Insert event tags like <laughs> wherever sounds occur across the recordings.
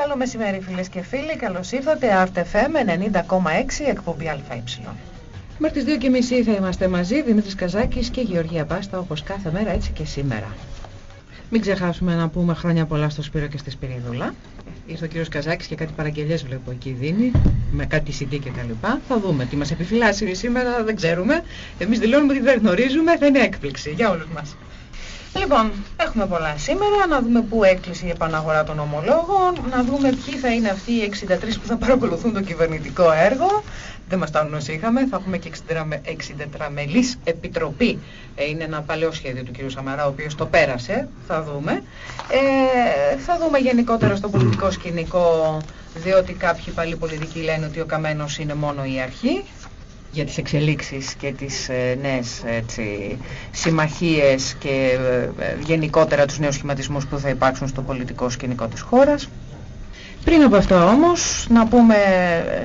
Καλό μεσημέρι φίλες και φίλοι, καλώς ήρθατε RTFM 90,6 εκπομπή ΑΕ. Μέχρι τις 2.30 θα είμαστε μαζί, Δημήτρης Καζάκης και Γεωργία Πάστα, όπως κάθε μέρα έτσι και σήμερα. Μην ξεχάσουμε να πούμε χρόνια πολλά στο Σπύρο και στη Σπυρίδουλα. Ήρθε ο κύριος Καζάκης και κάτι παραγγελίες βλέπω εκεί δίνει, με κάτι CD και τα λοιπά. Θα δούμε τι μας επιφυλάσσει σήμερα, δεν ξέρουμε. Εμείς δηλώνουμε ότι δεν γνωρίζουμε, θα είναι έκπληξη για όλους μας. Λοιπόν, έχουμε πολλά σήμερα, να δούμε πού έκλεισε η επαναγορά των ομολόγων, να δούμε ποιοι θα είναι αυτοί οι 63 που θα παρακολουθούν το κυβερνητικό έργο. Δεν μας φτάνουν όσοι είχαμε, θα έχουμε και 64 μελής επιτροπή. Ε, είναι ένα παλαιό σχέδιο του κ. Σαμαρά, ο οποίος το πέρασε, θα δούμε. Ε, θα δούμε γενικότερα στο πολιτικό σκηνικό, διότι κάποιοι παλιοί πολιτικοί λένε ότι ο Καμένος είναι μόνο η αρχή για τις εξελίξεις και τις ε, νέες έτσι, συμμαχίες και ε, ε, γενικότερα τους νέους σχηματισμούς που θα υπάρξουν στο πολιτικό σκηνικό της χώρας. Πριν από αυτό όμως, να πούμε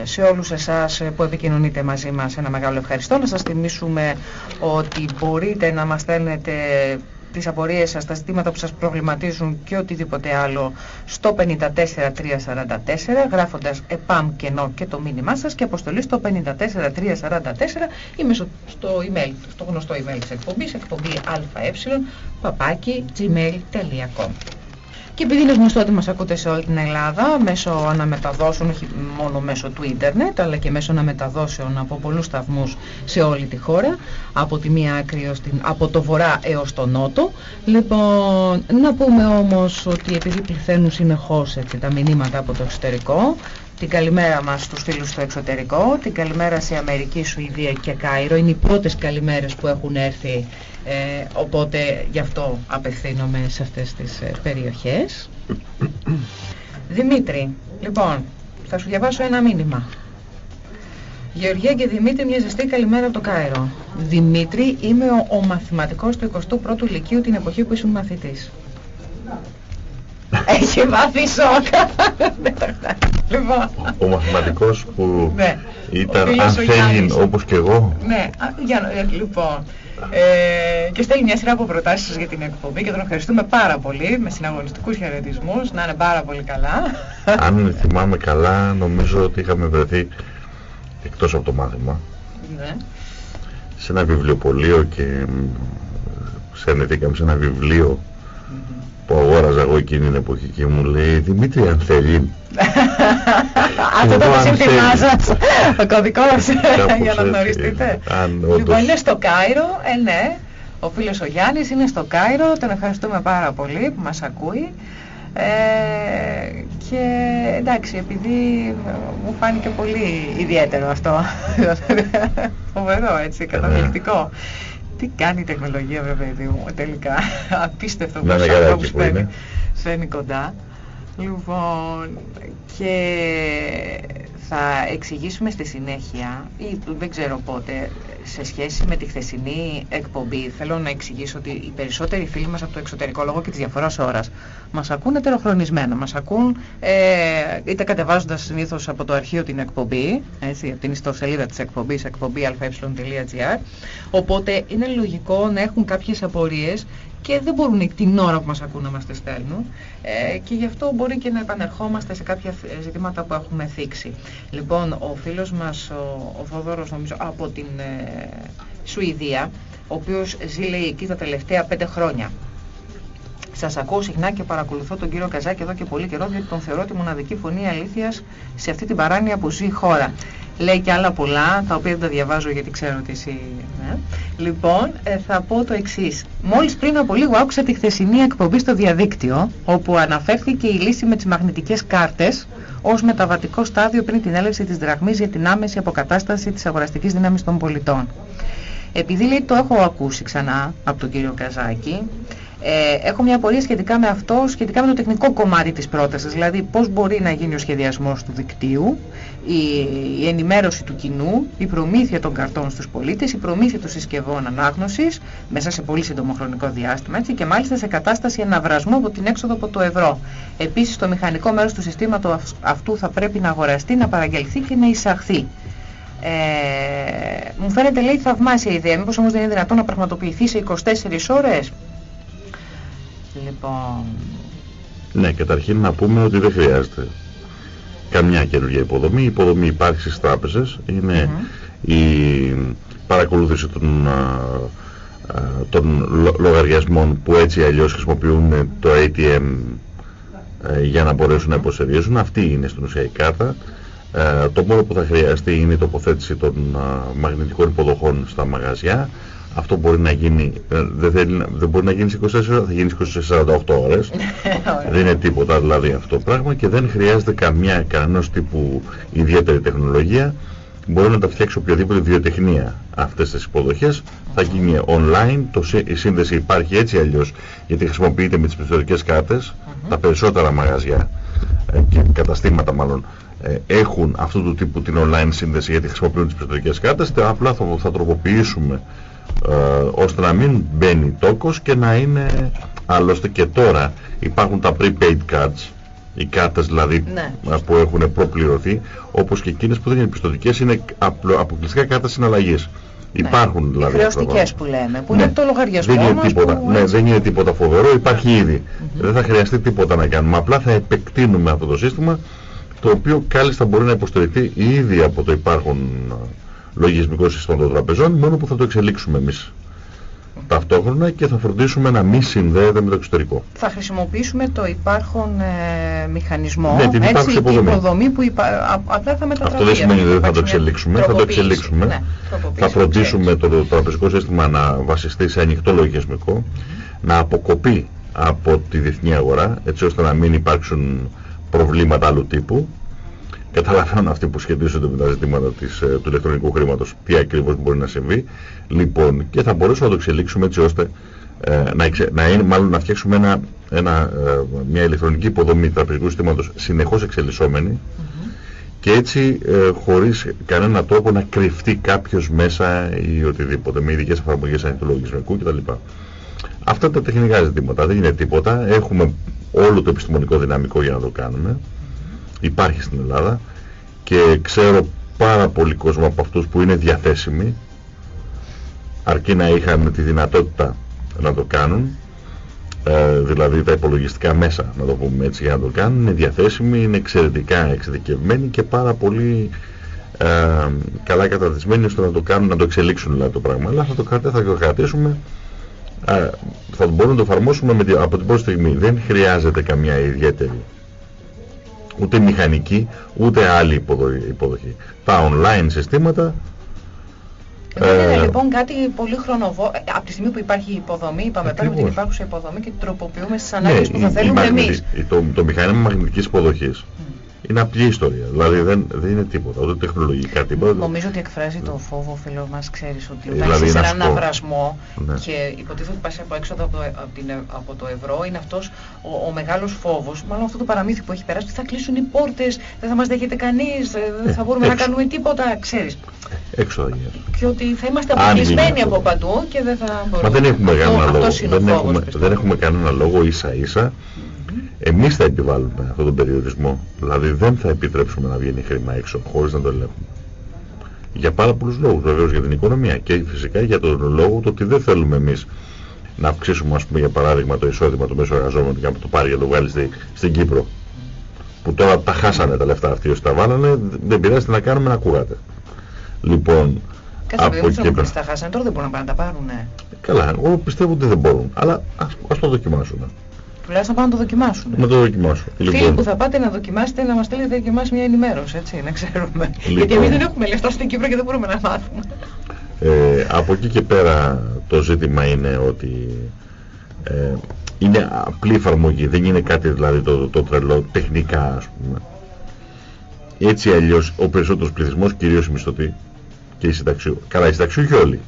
σε όλους εσάς που επικοινωνείτε μαζί μας ένα μεγάλο ευχαριστώ, να σας θυμίσουμε ότι μπορείτε να μας στέλνετε τις απορίες σας, τα ζητήματα που σας προβληματίζουν και οτιδήποτε άλλο στο 54344 γράφοντας ΕΠΑΜ κενό και το μήνυμά σας και αποστολή στο 54344 ή μέσω στο email, στο γνωστό email της εκπομπής, εκπομπή αε, παπάκι, gmail.com. Και επειδή είναι γνωστό ότι μας ακούτε σε όλη την Ελλάδα μέσω αναμεταδόσεων, όχι μόνο μέσω του ίντερνετ, αλλά και μέσω αναμεταδόσεων από πολλούς σταθμούς σε όλη τη χώρα, από τη μία άκρη την, από το βορρά έως το νότο. Λοιπόν, να πούμε όμως ότι επειδή πληθαίνουν συνεχώς έτσι, τα μηνύματα από το εξωτερικό, την καλημέρα μας στους φίλους στο εξωτερικό, την καλημέρα σε Αμερική, Σουηδία και Κάιρο. Είναι οι πρώτες καλημέρες που έχουν έρθει, ε, οπότε γι' αυτό απευθύνομαι σε αυτές τις ε, περιοχές. Δημήτρη, λοιπόν, θα σου διαβάσω ένα μήνυμα. Γεωργία και Δημήτρη, μια ζεστή καλημέρα από το Κάιρο. Δημήτρη, είμαι ο, ο μαθηματικός του 21ου Λυκείου την εποχή που ήσουν μαθητής. Έχει μάθει σόκα. λοιπόν. Ο μαθηματικός που ναι. ήταν αν θέλει όπως και εγώ. Ναι, για, ε, λοιπόν. Ε, και στέλνει μια σειρά από προτάσεις για την εκπομπή και τον ευχαριστούμε πάρα πολύ με συναγωνιστικούς χαιρετισμούς, να είναι πάρα πολύ καλά. Αν θυμάμαι καλά, νομίζω ότι είχαμε βρεθεί εκτός από το μάθημα. Ναι. Σε ένα βιβλιοπωλείο και συναντηθήκαμε σε ένα βιβλίο που αγόραζα εγώ εκείνη την εποχή και μου λέει Δημήτρη αν θέλει Αυτό το σύνθημά σας <laughs> ο κωδικός <laughs> για να γνωριστείτε. Λοιπόν είναι στο Κάιρο, ε ναι. Ο φίλος ο Γιάννης είναι στο Κάιρο. Τον ευχαριστούμε πάρα πολύ που μας ακούει. Ε, και εντάξει επειδή μου φάνηκε πολύ ιδιαίτερο αυτό <laughs> φοβερό έτσι καταπληκτικό. Τι κάνει η τεχνολογία βέβαια παιδί μου τελικά. Απίστευτο πώς ανθρώπους φέρνει, φέρνει κοντά. Λοιπόν, και θα εξηγήσουμε στη συνέχεια, ή δεν ξέρω πότε, σε σχέση με τη χθεσινή εκπομπή, θέλω να εξηγήσω ότι οι περισσότεροι φίλοι μας από το εξωτερικό λόγο και της διαφοράς ώρας μας ακούν ετεροχρονισμένα, μας ακούν ε, είτε κατεβάζοντας συνήθως από το αρχείο την εκπομπή, έτσι, από την ιστοσελίδα της εκπομπής, εκπομπή αε.gr, οπότε είναι λογικό να έχουν κάποιες απορίες και δεν μπορούν την ώρα που μας ακούν να μας τις στέλνουν ε, και γι' αυτό μπορεί και να επανερχόμαστε σε κάποια ζητήματα που έχουμε θίξει. Λοιπόν, ο φίλος μας, ο, ο Θοδόρος νομίζω από την ε, Σουηδία, ο οποίος ζει λέει εκεί τα τελευταία πέντε χρόνια. Σας ακούω συχνά και παρακολουθώ τον κύριο Καζάκη εδώ και πολύ καιρό, διότι τον θεωρώ τη μοναδική φωνή αλήθειας σε αυτή την παράνοια που ζει η χώρα λέει και άλλα πολλά, τα οποία δεν τα διαβάζω γιατί ξέρω ότι εσύ... Ναι. Λοιπόν, ε, θα πω το εξής. Μόλις πριν από λίγο άκουσα τη χθεσινή εκπομπή στο διαδίκτυο, όπου αναφέρθηκε η λύση με τις μαγνητικές κάρτες ως μεταβατικό στάδιο πριν την έλευση της δραχμής για την άμεση αποκατάσταση της αγοραστικής δύναμης των πολιτών. Επειδή λέει το έχω ακούσει ξανά από τον κύριο Καζάκη, ε, έχω μια απορία σχετικά με αυτό, σχετικά με το τεχνικό κομμάτι της πρότασης, δηλαδή πώς μπορεί να γίνει ο σχεδιασμός του δικτύου, η, η ενημέρωση του κοινού, η προμήθεια των καρτών στους πολίτες, η προμήθεια των συσκευών ανάγνωσης μέσα σε πολύ σύντομο χρονικό διάστημα έτσι, και μάλιστα σε κατάσταση αναβρασμού από την έξοδο από το ευρώ. Επίσης το μηχανικό μέρος του συστήματος αυτού θα πρέπει να αγοραστεί, να παραγγελθεί και να εισαχθεί. Ε, μου φαίνεται λέει θαυμάσια ιδέα, μήπως όμως δεν είναι δυνατόν να πραγματοποιηθεί σε 24 ώρες; Λοιπόν... Ναι, καταρχήν να πούμε ότι δεν χρειάζεται καμιά καινούργια υποδομή. Η υποδομή υπάρχει στις τράπεζες. Είναι η παρακολούθηση των, των λογαριασμών που έτσι αλλιώς χρησιμοποιούν το ATM ε, για να μπορέσουν να υποσχεδίζουν. Αυτή είναι στην ουσία η κάρτα. Ε, το μόνο που θα χρειαστεί είναι η τοποθέτηση των μαγνητικών υποδοχών στα μαγαζιά. Αυτό μπορεί να γίνει, ε, δεν, θέλει, δεν μπορεί να γίνει σε 24 ώρες, θα γίνει σε 48 ώρες. <laughs> δεν είναι τίποτα δηλαδή αυτό το πράγμα και δεν χρειάζεται καμιά, κανένας τύπου ιδιαίτερη τεχνολογία. Μπορεί να τα φτιάξει οποιαδήποτε βιοτεχνία αυτές τις υποδοχές. Θα γίνει online, το, η σύνδεση υπάρχει έτσι αλλιώς γιατί χρησιμοποιείται με τις πιστοτικές κάρτες. Τα περισσότερα μαγαζιά ε, και καταστήματα μάλλον ε, έχουν αυτού του τύπου την online σύνδεση γιατί χρησιμοποιούν τις πιστοτικές κάρτες. Απλά θα, θα τροποποιήσουμε ε, ώστε να μην μπαίνει τόκος και να είναι άλλωστε και τώρα υπάρχουν τα prepaid cards οι κάρτες δηλαδή ναι. που έχουν προπληρωθεί όπως και εκείνες που δεν είναι πιστοτικές είναι αποκλειστικά κάρτες συναλλαγής ναι. Υπάρχουν δηλαδή. Χρεωστικές που λέμε, που ναι. είναι το λογαριασμό δεν είναι τίποτα, ναι, δεν είναι τίποτα φοβερό, υπάρχει ήδη. Δεν θα χρειαστεί τίποτα να κάνουμε. Απλά θα επεκτείνουμε αυτό το σύστημα το οποίο κάλλιστα μπορεί να υποστηριχθεί ήδη από το υπάρχον λογισμικό σύστημα των τραπεζών, μόνο που θα το εξελίξουμε εμείς ταυτόχρονα και θα φροντίσουμε να μην συνδέεται με το εξωτερικό. Θα χρησιμοποιήσουμε το υπάρχον ε, μηχανισμό, ναι, την έτσι, υποδομή. υποδομή που υπα... απλά θα μετατραπεί. Αυτό δεν σημαίνει ότι δεν θα το εξελίξουμε, θα το εξελίξουμε. Ναι, θα φροντίσουμε το, το τραπεζικό σύστημα να βασιστεί σε ανοιχτό λογισμικό, να αποκοπεί από τη διεθνή αγορά, έτσι ώστε να μην υπάρξουν προβλήματα άλλου τύπου καταλαβαίνουν αυτοί που σχετίζονται με τα ζητήματα της, ε, του ηλεκτρονικού χρήματος τι ακριβώς μπορεί να συμβεί. Λοιπόν, και θα μπορέσουμε να το εξελίξουμε έτσι ώστε ε, να, να, είναι, μάλλον να φτιάξουμε ένα, ένα, ε, μια ηλεκτρονική υποδομή τραπεζικού συστήματος συνεχώς εξελισσόμενη και έτσι ε, χωρίς κανένα τρόπο να κρυφτεί κάποιος μέσα ή οτιδήποτε με ειδικές εφαρμογές ανοιχτολογισμικού κτλ. Αυτά τα τεχνικά ζητήματα δεν είναι τίποτα. Έχουμε όλο το επιστημονικό δυναμικό για να το κάνουμε υπάρχει στην Ελλάδα και ξέρω πάρα πολύ κόσμο από αυτούς που είναι διαθέσιμοι αρκεί να είχαν τη δυνατότητα να το κάνουν. Ε, δηλαδή τα υπολογιστικά μέσα να το πούμε έτσι για να το κάνουν είναι διαθέσιμοι, είναι εξαιρετικά εξειδικευμένοι και πάρα πολύ ε, καλά καταρτισμένοι ώστε να το κάνουν, να το εξελίξουν δηλαδή το πράγμα. Αλλά θα το, θα το κρατήσουμε ε, θα μπορούμε να το εφαρμόσουμε με, από την πρώτη στιγμή. Δεν χρειάζεται καμία ιδιαίτερη ούτε μηχανική, ούτε άλλη υποδοχή. Τα online συστήματα... Δεν είναι ε, λοιπόν κάτι πολύ χρονοβό. Ε, από τη στιγμή που υπάρχει υποδομή, είπαμε παίρνουμε την υπάρχουσα υποδομή και την τροποποιούμε στις ανάγκες ναι, που θα θέλουμε εμείς. Το, το μηχάνημα μαγνητικής υποδοχής είναι απλή ιστορία. Δηλαδή δεν, δεν είναι τίποτα, ούτε τεχνολογικά τίποτα. Νομίζω ότι εκφράζει το φόβο, φίλο μας, ξέρεις ότι όταν δηλαδή, είσαι σε έναν αυρασμό ναι. και υποτίθεται ότι πα από έξω από το, από, την, από το ευρώ, είναι αυτός ο, ο μεγάλος φόβος, μάλλον αυτό το παραμύθι που έχει περάσει, ότι θα κλείσουν οι πόρτες, δεν θα μας δέχεται κανείς, δεν θα μπορούμε έξω. να κάνουμε τίποτα, ξέρεις. Έξω Και ότι θα είμαστε αποκλεισμένοι από παντού και δεν θα μπορούμε. Μα δεν έχουμε κανένα λόγο. Δεν έχουμε, δεν έχουμε κανένα λόγο ίσα ίσα εμείς θα επιβάλλουμε αυτόν τον περιορισμό. Δηλαδή δεν θα επιτρέψουμε να βγαίνει χρήμα έξω χωρίς να το ελέγχουμε. Για πάρα πολλούς λόγους βεβαίως για την οικονομία και φυσικά για τον λόγο το ότι δεν θέλουμε εμείς να αυξήσουμε ας πούμε για παράδειγμα το εισόδημα του μέσου εργαζόμενου και να το πάρει για το βγάλει στη, στην Κύπρο που τώρα τα χάσανε τα λεφτά αυτοί όσοι τα βάλανε δεν πειράζει να κάνουμε να ακούγατε. Λοιπόν, Κάτσε από εκεί πέρα. τα χάσανε τώρα δεν μπορούν να τα πάρουν. Καλά, εγώ πιστεύω ότι δεν μπορούν. Αλλά ας, ας το δοκιμάσουμε. Τουλάχιστον πάνε να το δοκιμάσουν. Να το δοκιμάσουν. Φίλοι λοιπόν. που θα πάτε να δοκιμάσετε να μας στείλετε και εμά μια ενημέρωση, έτσι, να ξέρουμε. Λοιπόν. Γιατί εμείς δεν έχουμε λεφτά στην Κύπρο και δεν μπορούμε να μάθουμε. Ε, από εκεί και πέρα το ζήτημα είναι ότι ε, είναι απλή εφαρμογή, δεν είναι κάτι δηλαδή το, το τρελό τεχνικά ας πούμε. Έτσι αλλιώς ο περισσότερος πληθυσμός, κυρίως οι μισθωτοί και οι συνταξιού, καλά οι συνταξιούχοι όλοι,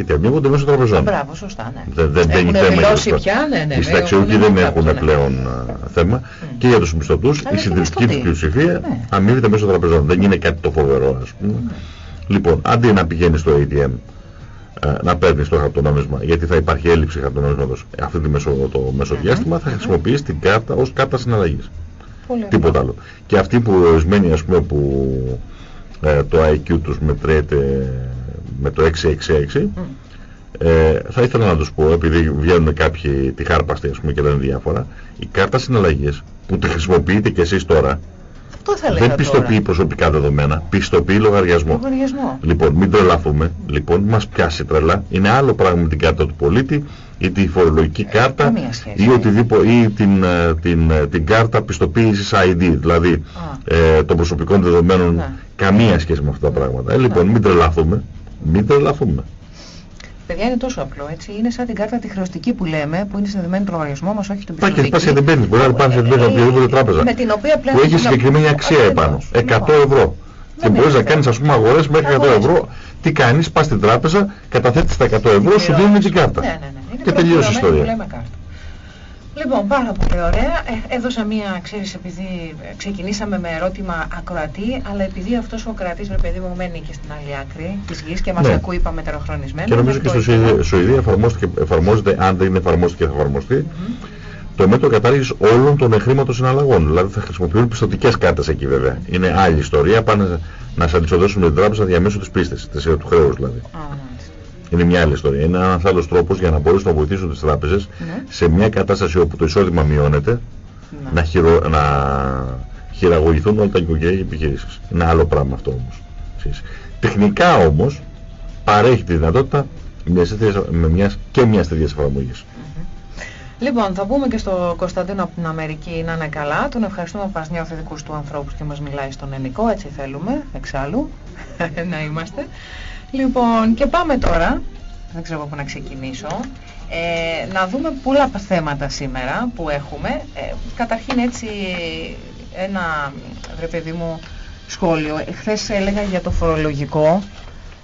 γιατί αμείβονται μέσω τραπεζών. Μπράβο, σωστά, ναι. Δεν, δεν έχουν δηλώσει πια, ναι, ναι. Οι συνταξιούχοι δεν έχουν ναι. πλέον θέμα. Mm. Και για τους μισθωτούς η συντηρητική του πλειοψηφία ναι. αμείβεται μέσω τραπεζών. Δεν είναι κάτι το φοβερό, ας πούμε. Ναι. Λοιπόν, αντί να πηγαίνει στο ATM να παίρνεις το χαρτονόμισμα, γιατί θα υπάρχει έλλειψη χαρτονόμισματος αυτό το μεσο, το μεσοδιάστημα, θα χρησιμοποιήσει την κάρτα ως κάρτα συναλλαγής. Τίποτα άλλο. Και αυτοί που ορισμένοι, ας πούμε, που ε, το IQ τους μετρέται με το 666 ε, θα ήθελα να τους πω επειδή βγαίνουν κάποιοι τη χάρπαστη ας πούμε και λένε διάφορα η κάρτα συναλλαγής που τη χρησιμοποιείτε κι εσείς τώρα Αυτό θα λέγα Δεν πιστοποιεί προσωπικά δεδομένα, πιστοποιεί λογαριασμό. λογαριασμό. Λοιπόν, μην τρελαθούμε. Λοιπόν, μας πιάσει τρελά. Είναι άλλο πράγμα με την κάρτα του πολίτη ή τη φορολογική Ε, κάρτα καμία σχέση. ή, οτιδήποτε, ή την, ε, την, ε, την κάρτα πιστοποίησης ID, δηλαδή Α. ε, των προσωπικών δεδομένων. Ναι. Καμία σχέση με αυτά τα πράγματα. Ε, λοιπόν, μην τρελαθούμε. Μην τρελαθούμε. Παιδιά είναι τόσο απλό, έτσι. Είναι σαν την κάρτα τη χρεωστική που λέμε, που είναι συνδεδεμένη με το λογαριασμό μας, όχι την Πάει και πιστοτική. πας και την παίρνεις. Μπορεί να πας και την παίρνεις από οποιαδήποτε τράπεζα. Με την οποία πλέον... Που έχεις να- συγκεκριμένη αξία επάνω. Ακριβώς. 100 Λοιπόν, ευρώ. Και Δεν μπορείς έχει να κάνεις θέμα. ας πούμε αγορές μέχρι 100 Αγορές. ευρώ. Τι κάνεις, πας στην τράπεζα, καταθέτεις τα 100 ευρώ, σου δίνουν την κάρτα. Ναι, ναι, ναι. Είναι Και τελείωσε η προχωρημένη ιστορία. Που λέμε κάρτα. Λοιπόν, πάρα πολύ ωραία. Ε, έδωσα μία, ξέρεις, επειδή ε, ξεκινήσαμε με ερώτημα ακροατή, αλλά επειδή αυτός ο κρατής, ρε παιδί μου, μένει και στην άλλη άκρη της γης και μας Ναι. ακούει παμετεροχρονισμένο. Και νομίζω δεν και το στο ήθελα. Σουηδία, Σουηδία εφαρμόστηκε, εφαρμόζεται, αν δεν εφαρμόστηκε θα εφαρμοστεί, το μέτρο κατάργησης όλων των εχρήματων συναλλαγών. Δηλαδή θα χρησιμοποιούν πιστοτικές κάρτες εκεί βέβαια. Είναι άλλη ιστορία, πάνε να σε αντισοδέσουν με την τράπεζα διαμέσου της πίστης, της, του χρέους δηλαδή. Α, μάλιστα. Είναι μια άλλη ιστορία. Είναι ένας άλλος τρόπος για να μπορέσουν να βοηθήσουν τις τράπεζες Ναι. σε μια κατάσταση όπου το εισόδημα μειώνεται, Ναι. να, χειρο, να χειραγωγηθούν όλα τα νοικοκυριά επιχειρήσεις. Είναι άλλο πράγμα αυτό όμως. Ξέρεις. Τεχνικά όμως παρέχει τη δυνατότητα μιας, τέτοιας- με μιας, και μιας τέτοιας εφαρμογής. Λοιπόν, θα πούμε και στο Κωνσταντίνο από την Αμερική να είναι καλά. Τον ευχαριστούμε που μας νιώθει δικούς του ανθρώπους και μας μιλάει στον ελληνικό. Έτσι θέλουμε, εξάλλου, <laughs> να είμαστε. Λοιπόν, και πάμε τώρα. Δεν ξέρω από πού να ξεκινήσω. Ε, να δούμε πολλά θέματα σήμερα που έχουμε. Ε, καταρχήν έτσι ένα, ρε παιδί μου, σχόλιο. Χθες έλεγα για το φορολογικό.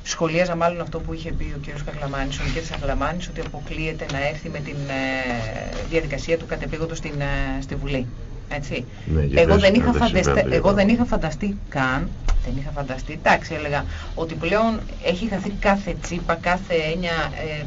Σχολίαζα μάλλον αυτό που είχε πει ο κ. Καγλαμάνης, ο Νικήτης Καγλαμάνης, ότι αποκλείεται να έρθει με την ε, διαδικασία του κατεπήγοντος στην, ε, στη Βουλή. Έτσι. Ναι, γιατί εγώ, δεν δεν είχα συμβαίνει φανταστεί, το ίδιο εγώ δεν πράγμα. είχα φανταστεί καν, δεν είχα φανταστεί, εντάξει έλεγα, ότι πλέον έχει χαθεί κάθε τσίπα, κάθε έννοια, ε,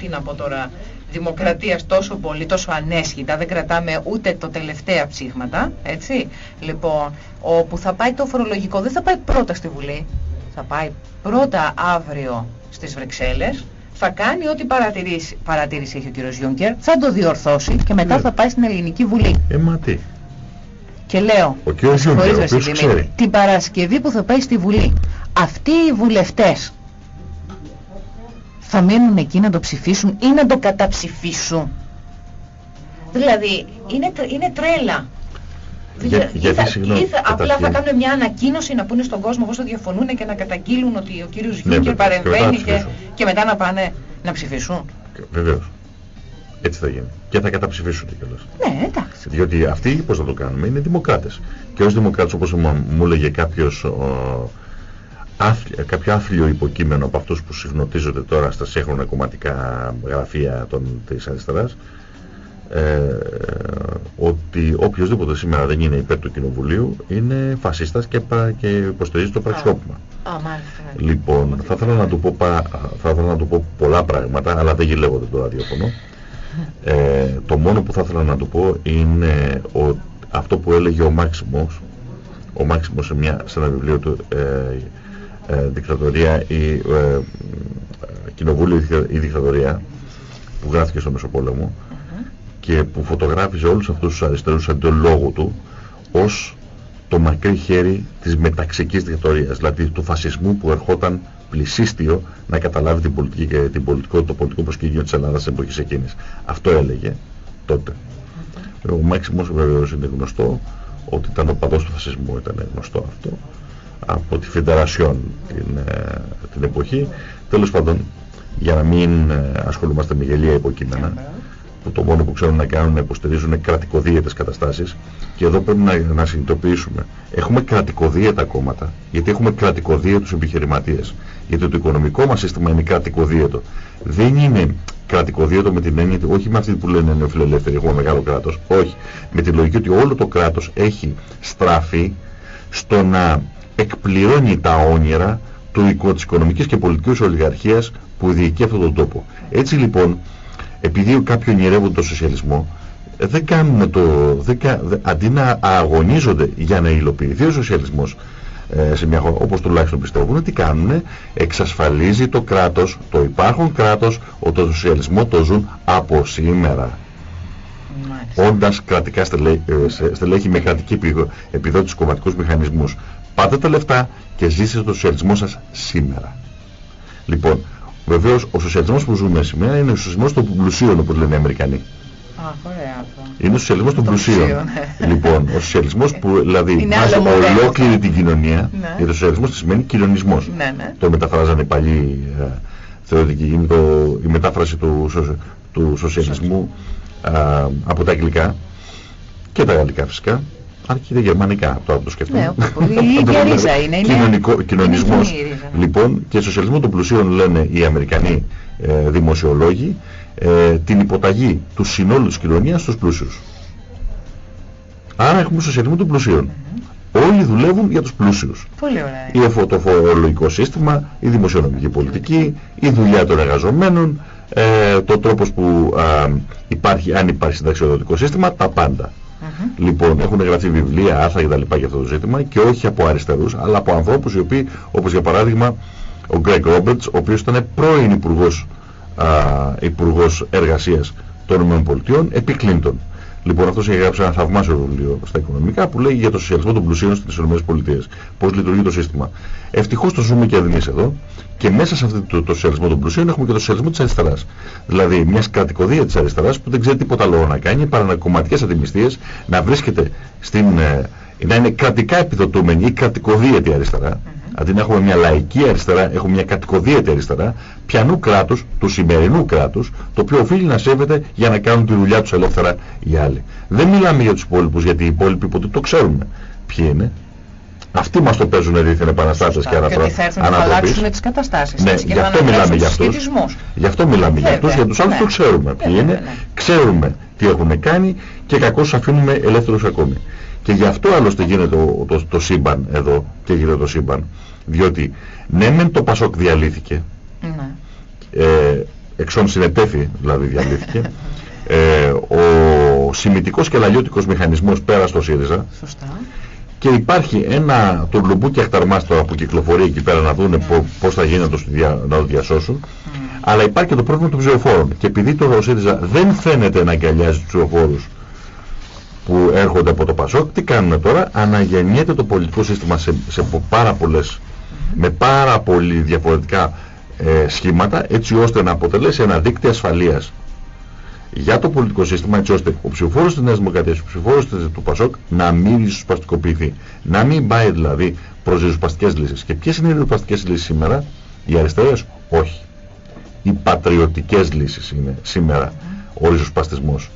τι να πω τώρα, δημοκρατίας τόσο πολύ, τόσο ανέσχυτα, δεν κρατάμε ούτε το τελευταία ψήγματα, έτσι. Λοιπόν, όπου θα πάει το φορολογικό, δεν θα πάει πρώτα στη Βουλή, θα πάει πρώτα αύριο στις Βρυξέλλες, θα κάνει ό,τι παρατηρήσει, παρατήρηση έχει ο κύριος Γιούγκερ, θα το διορθώσει και μετά Ναι. θα πάει στην Ελληνική Βουλή. Ε, μα τι. Και λέω, Ο κύριος με συγχωρείς, Γιούγκερ, ο οποίος Βασίλη Δημήτρη, ξέρει. την Παρασκευή που θα πάει στη Βουλή, αυτοί οι βουλευτές θα μείνουν εκεί να το ψηφίσουν ή να το καταψηφίσουν; Δηλαδή, είναι, τρε- είναι τρέλα. Για- Δεν- γιατί, ή θα- συγγνώμη, ή θα- απλά θα καταρχήν- κάνουν μια ανακοίνωση να πούνε στον κόσμο πώς θα διαφωνούν και να καταγγείλουν ότι ο κύριος Ναι, Γιούγκερ βέβαια, και μετά να παρεμβαίνει και, ψηφίσουν. και μετά να πάνε να ψηφίσουν. Βεβαίως. Έτσι θα γίνει. Και θα καταψηφίσουν κιόλας. Ναι, εντάξει. Διότι αυτοί, πώς θα το κάνουμε, είναι δημοκράτες. Και ως δημοκράτες, όπως μου, μου έλεγε κάποιος, ο, άφλη- κάποιο άφλιο υποκείμενο από αυτούς που συχνοτίζονται τώρα στα σύγχρονα κομματικά γραφεία των, της αριστεράς, ε, ότι οποιοδήποτε σήμερα δεν είναι υπέρ του Κοινοβουλίου είναι φασίστας και, πα- και υποστηρίζει το πραξικόπημα. Α, μάλιστα. ναι. Λοιπόν, θα ήθελα να του πω, πα- θα ήθελα να του πω πολλά πράγματα, αλλά δεν γυλεύονται το ραδιόφωνο. <laughs> Ε, το μόνο που θα ήθελα να του πω είναι ο, αυτό που έλεγε ο Μάξιμος, ο Μάξιμος σε, μια, σε ένα βιβλίο του, ε, ε, Δικτατορία ή ε, Κοινοβούλιο ή Δικτατορία, που γράφτηκε στο Μεσοπόλεμο και που φωτογράφιζε όλους αυτούς τους αριστερούς αντιολόγου του ως το μακρύ χέρι της μεταξικής δικτατορίας, δηλαδή του φασισμού που ερχόταν πλησίστιο να καταλάβει την πολιτική και την πολιτικό, το πολιτικό προσκήνιο της Ελλάδας της εποχής εκείνης. Αυτό έλεγε τότε. Ο Μάξιμος βεβαίως είναι γνωστό ότι ήταν ο παδός του φασισμού, ήταν γνωστό αυτό από τη Φεντερασιόν την, ε, την εποχή. Τέλος πάντων, για να μην ε, ασχολούμαστε με γελία υποκείμενα, που το μόνο που ξέρουν να κάνουν είναι να υποστηρίζουν κρατικοδίαιτες καταστάσεις και εδώ πρέπει να, να συνειδητοποιήσουμε. Έχουμε κρατικοδίαιτα κόμματα, γιατί έχουμε κρατικοδίαιτους επιχειρηματίες. Γιατί το οικονομικό μας σύστημα είναι κρατικοδίαιτο. Δεν είναι κρατικοδίαιτο με την έννοια, όχι με αυτή που λένε νεοφιλελεύθεροι, έχουμε μεγάλο κράτος, όχι. Με τη λογική ότι όλο το κράτος έχει στραφεί στο να εκπληρώνει τα όνειρα του, οικο- της οικονομικής και πολιτικής ολιγαρχίας που διοικεί αυτόν τον τόπο. Έτσι λοιπόν, επειδή κάποιοι ονειρεύουν τον σοσιαλισμό, ε, δεν κάνουν το, δεν, κα- δε- αντί να αγωνίζονται για να υλοποιηθεί ο σοσιαλισμός ε, σε μια χώρα, όπως τουλάχιστον πιστεύουν, τι κάνουν, εξασφαλίζει το κράτος, το υπάρχον κράτος, ότι το σοσιαλισμό το ζουν από σήμερα. όντας κρατικά στελέχη, ε, στελέχη με κρατική επιδότηση κομματικούς μηχανισμούς. Πάτε τα λεφτά και ζήστε το σοσιαλισμό σας σήμερα. Λοιπόν, βεβαίως ο σοσιαλισμός που ζούμε σήμερα είναι ο σοσιαλισμός των πλουσίων όπως λένε οι Αμερικανοί. Είναι ο σοσιαλισμός των πλουσίων. Ναι. Λοιπόν, ο σοσιαλισμός που δηλαδή βάζει ολόκληρη την κοινωνία, ναι. γιατί ο σοσιαλισμός σημαίνει; Κοινωνισμός. Ναι, ναι. Το μεταφράζανε οι παλιοί ε, θεωρητικοί, είναι το, η μετάφραση του, του σοσιαλισμού α, από τα αγγλικά και τα γαλλικά φυσικά. Αλλά και τα γερμανικά, τώρα το σκεφτούμε. Ναι, η ίδια ρίζα είναι. Κοινωνικό, κοινωνισμός. Λοιπόν, και σοσιαλισμό των πλουσίων λένε οι Αμερικανοί ε, δημοσιολόγοι, ε, την υποταγή τους συνόλου της κοινωνίας στους πλούσιους. Άρα έχουμε σοσιαλισμό των πλουσίων. Όλοι δουλεύουν για τους πλούσιους. Πολύ ωραία. Η το φορολογικό σύστημα, η δημοσιονομική πολιτική, η δουλειά των εργαζομένων, ε, το τρόπος που α, υπάρχει, αν υπάρχει συνταξιοδοτικό σύστημα, τα πάντα. Λοιπόν, έχουν γραφτεί βιβλία, άρθρα κτλ. για αυτό το ζήτημα και όχι από αριστερούς, αλλά από ανθρώπους οι οποίοι, όπως για παράδειγμα ο Γκρέγκ Ρόμπερτς, ο οποίος ήταν πρώην υπουργός, α, υπουργός εργασίας των ΗΠΑ επί Κλίντον. Λοιπόν, αυτός έχει γράψει ένα θαυμάσιο βιβλίο στα οικονομικά που λέει για το σοσιαλισμό των πλουσίων στις ΗΠΑ. Πώς λειτουργεί το σύστημα. Ευτυχώς το ζούμε και εμείς εδώ και μέσα σε αυτό το, το σοσιαλισμό των πλουσίων έχουμε και το σοσιαλισμό της αριστεράς. Δηλαδή, μιας κρατικοδίας της αριστεράς που δεν ξέρει τίποτα άλλο να κάνει παρά να κομματικές αντιμιστίε να βρίσκεται στην. Ε, να είναι κρατικά επιδοτούμενη ή κρατικοδίαιτη αριστερά, αντί να έχουμε μια λαϊκή αριστερά, έχουμε μια κατοικοδίαιτη αριστερά, πιανού κράτους, του σημερινού κράτους, το οποίο οφείλει να σέβεται για να κάνουν τη δουλειά τους ελεύθερα οι άλλοι. Δεν μιλάμε για τους υπόλοιπους, γιατί οι υπόλοιποι ποτέ το ξέρουμε ποιοι είναι; Αυτοί μας το παίζουν δίθεν επαναστάτες και ανατροπές. Γιατί θα έρθουν να αλλάξουν τις καταστάσεις. Ναι, γι' αυτό μιλάμε για αυτούς. Γι' αυτό μιλάμε για αυτούς, για τους άλλους ναι. το ξέρουμε ποιοι είναι, ναι. ξέρουμε τι έχουν κάνει και κακώς αφήνουμε ελεύθερους ακόμη. Και γι' αυτό άλλωστε γίνεται το, το, το σύμπαν εδώ και γίνεται το σύμπαν. Διότι ναι μεν το Πασόκ διαλύθηκε, ναι. ε, εξών συνετέθη δηλαδή διαλύθηκε, <laughs> ε, ο σημητικός και λαλιώτικος μηχανισμός πέρα στο ΣΥΡΙΖΑ Σωστά. και υπάρχει ένα τουρλουμπούκι αχταρμάστρο που κυκλοφορεί εκεί πέρα να δούνε ναι. πώς θα γίνει να το, να το διασώσουν ναι. αλλά υπάρχει και το πρόβλημα των ψηφοφόρων και επειδή το ΣΥΡΙΖΑ δεν φαίνεται να αγκαλιάζει τους ψηφοφόρους που έρχονται από το ΠΑΣΟΚ, τι κάνουν τώρα, αναγεννιέται το πολιτικό σύστημα σε, σε πάρα πολλές, με πάρα πολύ διαφορετικά ε, σχήματα, έτσι ώστε να αποτελέσει ένα δίκτυο ασφαλείας για το πολιτικό σύστημα, έτσι ώστε ο ψηφοφόρος της Νέας Δημοκρατίας, ο ψηφοφόρος του ΠΑΣΟΚ να μην ριζοσπαστικοποιηθεί. Να μην πάει δηλαδή προς ριζοσπαστικές λύσεις. Και ποιες είναι οι ριζοσπαστικές λύσεις σήμερα, οι αριστερές, όχι. Οι πατριωτικές λύσεις είναι σήμερα ο ριζοσπαστισμός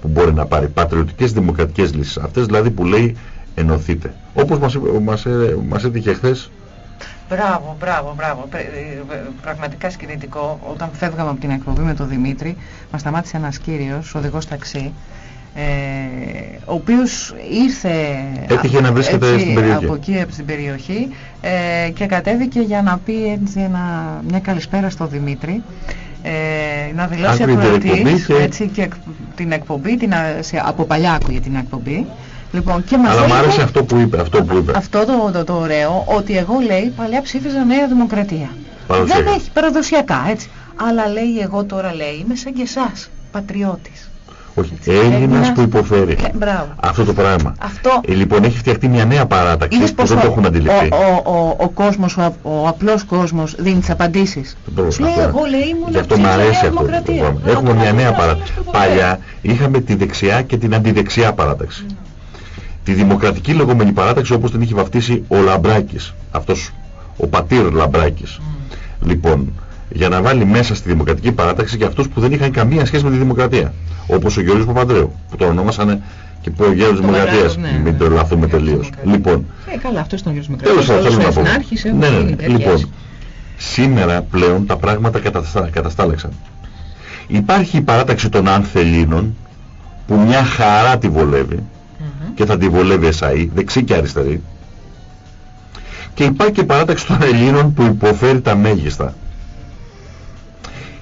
που μπορεί να πάρει πατριωτικές δημοκρατικές λύσεις αυτές δηλαδή που λέει ενωθείτε όπως μας, μας, ε, μας έτυχε χθες. Μπράβο, μπράβο, μπράβο. Ε, πραγματικά σκηνητικό. Όταν φεύγαμε από την εκπομπή με τον Δημήτρη, μας σταμάτησε ένας κύριος, οδηγός ταξί, ε, ο οποίος ήρθε Έτυχε να βρίσκεται έτσι, στην περιοχή. από εκεί, από την περιοχή ε, και κατέβηκε για να πει έτσι, ένα, μια καλησπέρα στο Δημήτρη ε, να δηλώσει ακροατής και... Έτσι, και την εκπομπή, την, σε, από παλιά άκουγε την εκπομπή. Λοιπόν, και μας Αλλά μου άρεσε αυτό που είπε. Αυτό, που είπε. αυτό το, το, το, ωραίο, ότι εγώ λέει παλιά ψήφιζα Νέα Δημοκρατία. Παραδοσιακά. Δεν έχει παραδοσιακά, έτσι. Αλλά λέει εγώ τώρα λέει είμαι σαν και εσάς, πατριώτης. Όχι, Έλληνας που υποφέρει. Ε, αυτό το πράγμα. Αυτό... Ε, λοιπόν, έχει φτιαχτεί μια νέα παράταξη που δεν το έχουν αντιληφθεί. Ο, ο, ο, ο κόσμος, ο, ο απλός κόσμος δίνει τις απαντήσεις. Σου λέει, εγώ λέει ήμουν Γι' αυτό μου αρέσει αυτό το πράγμα. Έχουμε μια νέα παράταξη. Παλιά είχαμε τη δεξιά και την αντιδεξιά παράταξη. Mm. Τη δημοκρατική λεγόμενη παράταξη όπως την είχε βαφτίσει ο Λαμπράκης. Αυτός ο πατήρ Λαμπράκης. Mm. Λοιπόν, για να βάλει μέσα στη δημοκρατική παράταξη και αυτούς που δεν είχαν καμία σχέση με τη δημοκρατία. Όπως ο Γιώργος Παπανδρέου, που το ονόμασαν και που ο Γιώργος Δημοκρατίας, ναι, μην το ναι. λάθουμε τελείως. Λοιπόν, ε, καλά, αυτός ήταν ο Γιώργος Δημοκρατίας. Τέλος θέλω να πω. Ναι, ναι, λοιπόν, σήμερα πλέον τα πράγματα καταστάλεξαν. Υπάρχει η παράταξη των ανθελίνων που μια χαρά τη βολεύει και θα τη βολεύει εσαΐ, δεξί και αριστερή. Και υπάρχει και η παράταξη των Ελλήνων που υποφέρει τα μέγιστα.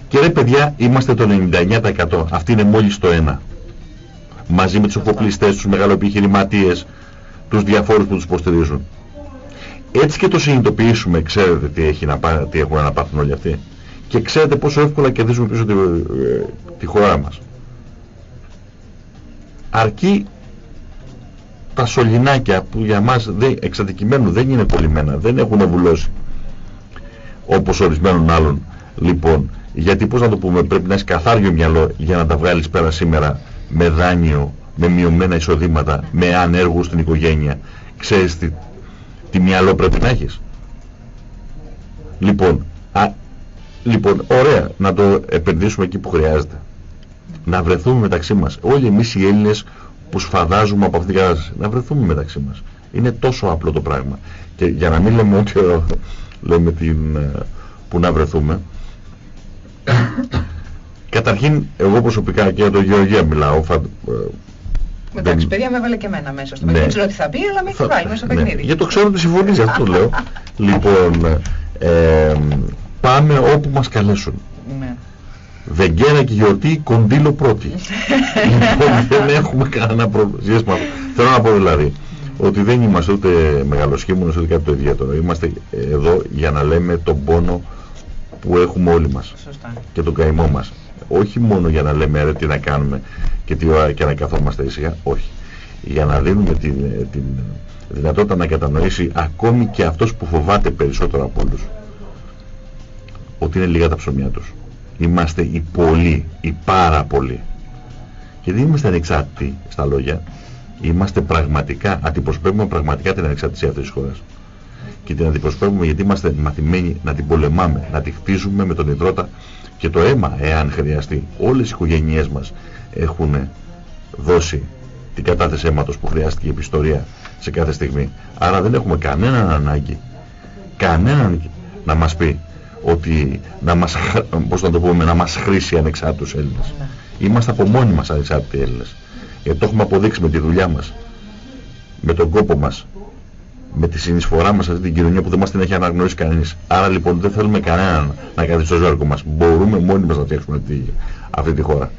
Και ρε παιδιά, είμαστε το 99%. Αυτή είναι μόλις το 1. Μαζί με τους οποπλιστές, τους μεγαλοεπιχειρηματίες, τους διαφόρους που τους υποστηρίζουν. Έτσι και το συνειδητοποιήσουμε, ξέρετε τι, έχει να, τι έχουν να πάθουν όλοι αυτοί. Και ξέρετε πόσο εύκολα κερδίζουμε πίσω τη, ε, τη χώρα μας. αρκεί τα σωληνάκια που για μας δεν, εξατικημένου δεν είναι κολλημένα, δεν έχουν βουλώσει όπως ορισμένων άλλων. Λοιπόν, γιατί πώς να το πούμε, πρέπει να έχεις καθάριο μυαλό για να τα βγάλεις πέρα σήμερα με δάνειο, με μειωμένα εισοδήματα, με ανέργους στην οικογένεια. Ξέρεις τι, τι μυαλό πρέπει να έχεις. Λοιπόν, α, λοιπόν, ωραία, να το επενδύσουμε εκεί που χρειάζεται. Να βρεθούμε μεταξύ μας. Όλοι εμείς οι Έλληνες που σφαδάζουμε από αυτήν την κατάσταση. Να βρεθούμε μεταξύ μας. Είναι τόσο απλό το πράγμα. Και για να μην λέμε ότι λέμε την, ε, που να βρεθούμε. Καταρχήν, εγώ προσωπικά και για τον Γεωργία μιλάω. Φα, ε, Εντάξει, παιδιά με έβαλε και εμένα μέσα στο παιχνίδι. Δεν ξέρω τι θα πει, αλλά με έχει βάλει μέσα στο ναι. παιχνίδι. Για το ξέρω ότι συμφωνείς, αυτό το λέω. <laughs> λοιπόν, ε, πάμε όπου μας καλέσουν. Ναι. Βεγγέρα και γιορτή, κοντήλο πρώτη. <laughs> λοιπόν, δεν έχουμε κανένα πρόβλημα. Θέλω να πω δηλαδή, ότι δεν είμαστε ούτε μεγαλοσχήμονες ούτε κάτι το ιδιαίτερο. Είμαστε εδώ για να λέμε τον πόνο που έχουμε όλοι μας Σωστά. και τον καημό μας. Όχι μόνο για να λέμε ρε, τι να κάνουμε και, τι, και να καθόμαστε ήσυχα, όχι. Για να δίνουμε την, την δυνατότητα να κατανοήσει ακόμη και αυτός που φοβάται περισσότερο από όλους ότι είναι λίγα τα ψωμιά τους. Είμαστε οι πολλοί, οι πάρα πολλοί. Και δεν είμαστε ανεξάρτητοι στα λόγια, Είμαστε πραγματικά, αντιπροσωπεύουμε πραγματικά την ανεξαρτησία αυτής της χώρας. Και την αντιπροσωπεύουμε γιατί είμαστε μαθημένοι να την πολεμάμε, να τη χτίζουμε με τον υδρότα και το αίμα, εάν χρειαστεί. Όλες οι οικογένειές μας έχουν δώσει την κατάθεση αίματος που χρειάστηκε η επιστορία σε κάθε στιγμή. Άρα δεν έχουμε κανέναν ανάγκη, κανέναν να μας πει ότι να μας, πώς να το πούμε, να μας χρήσει ανεξάρτητους Έλληνες. Ναι. Είμαστε από μόνοι μας ανεξάρτητοι Έλληνες. Γιατί το έχουμε αποδείξει με τη δουλειά μας, με τον κόπο μας, με τη συνεισφορά μας σε αυτή την κοινωνία που δεν μας την έχει αναγνωρίσει κανείς. Άρα λοιπόν δεν θέλουμε κανέναν να κάνει στο ζώργο μας. Μπορούμε μόνοι μας να φτιάξουμε αυτή, αυτή τη χώρα.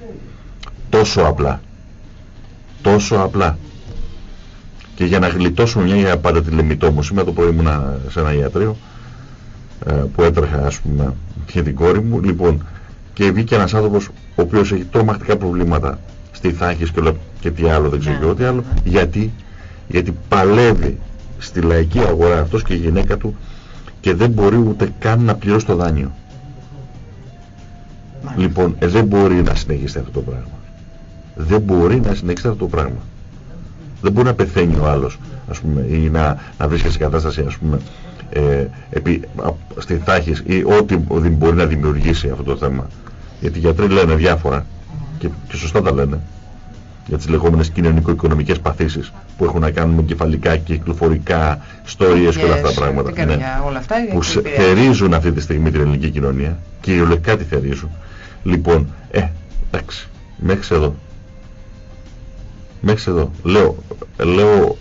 Τόσο απλά. Τόσο απλά. Και για να γλιτώσουμε μια για πάντα τη λεμιτό μου, σήμερα το πρωί ήμουν σε ένα ιατρείο ε, που έτρεχα ας πούμε για την κόρη μου, λοιπόν, και βγήκε ένας άνθρωπος ο οποίος έχει τρομακτικά προβλήματα στη Θάχης και, και τι άλλο, δεν ξέρω yeah. Ναι. τι άλλο. Γιατί, γιατί παλεύει στη λαϊκή αγορά αυτός και η γυναίκα του και δεν μπορεί ούτε καν να πληρώσει το δάνειο. Λοιπόν, ε, δεν μπορεί να συνεχίσει αυτό το πράγμα. Δεν μπορεί να συνεχίσει αυτό το πράγμα. Δεν μπορεί να πεθαίνει ο άλλος, ας πούμε, ή να, να βρίσκεται σε κατάσταση, ας πούμε, ε, επί, στη Θάχης ή ό,τι μπορεί να δημιουργήσει αυτό το θέμα. Γιατί οι γιατροί λένε διάφορα και, και σωστά τα λένε για τις λεγόμενες κοινωνικο-οικονομικές παθήσεις που έχουν να κάνουν με κεφαλικά και κυκλοφορικά ιστορίες και όλα αυτά τα πράγματα. ναι, όλα αυτά που θερίζουν αυτή τη στιγμή την ελληνική κοινωνία. Και ολικά τη θερίζουν. Λοιπόν, ε, εντάξει μέχρι εδώ. Μέχρι εδώ. Λέω, λέω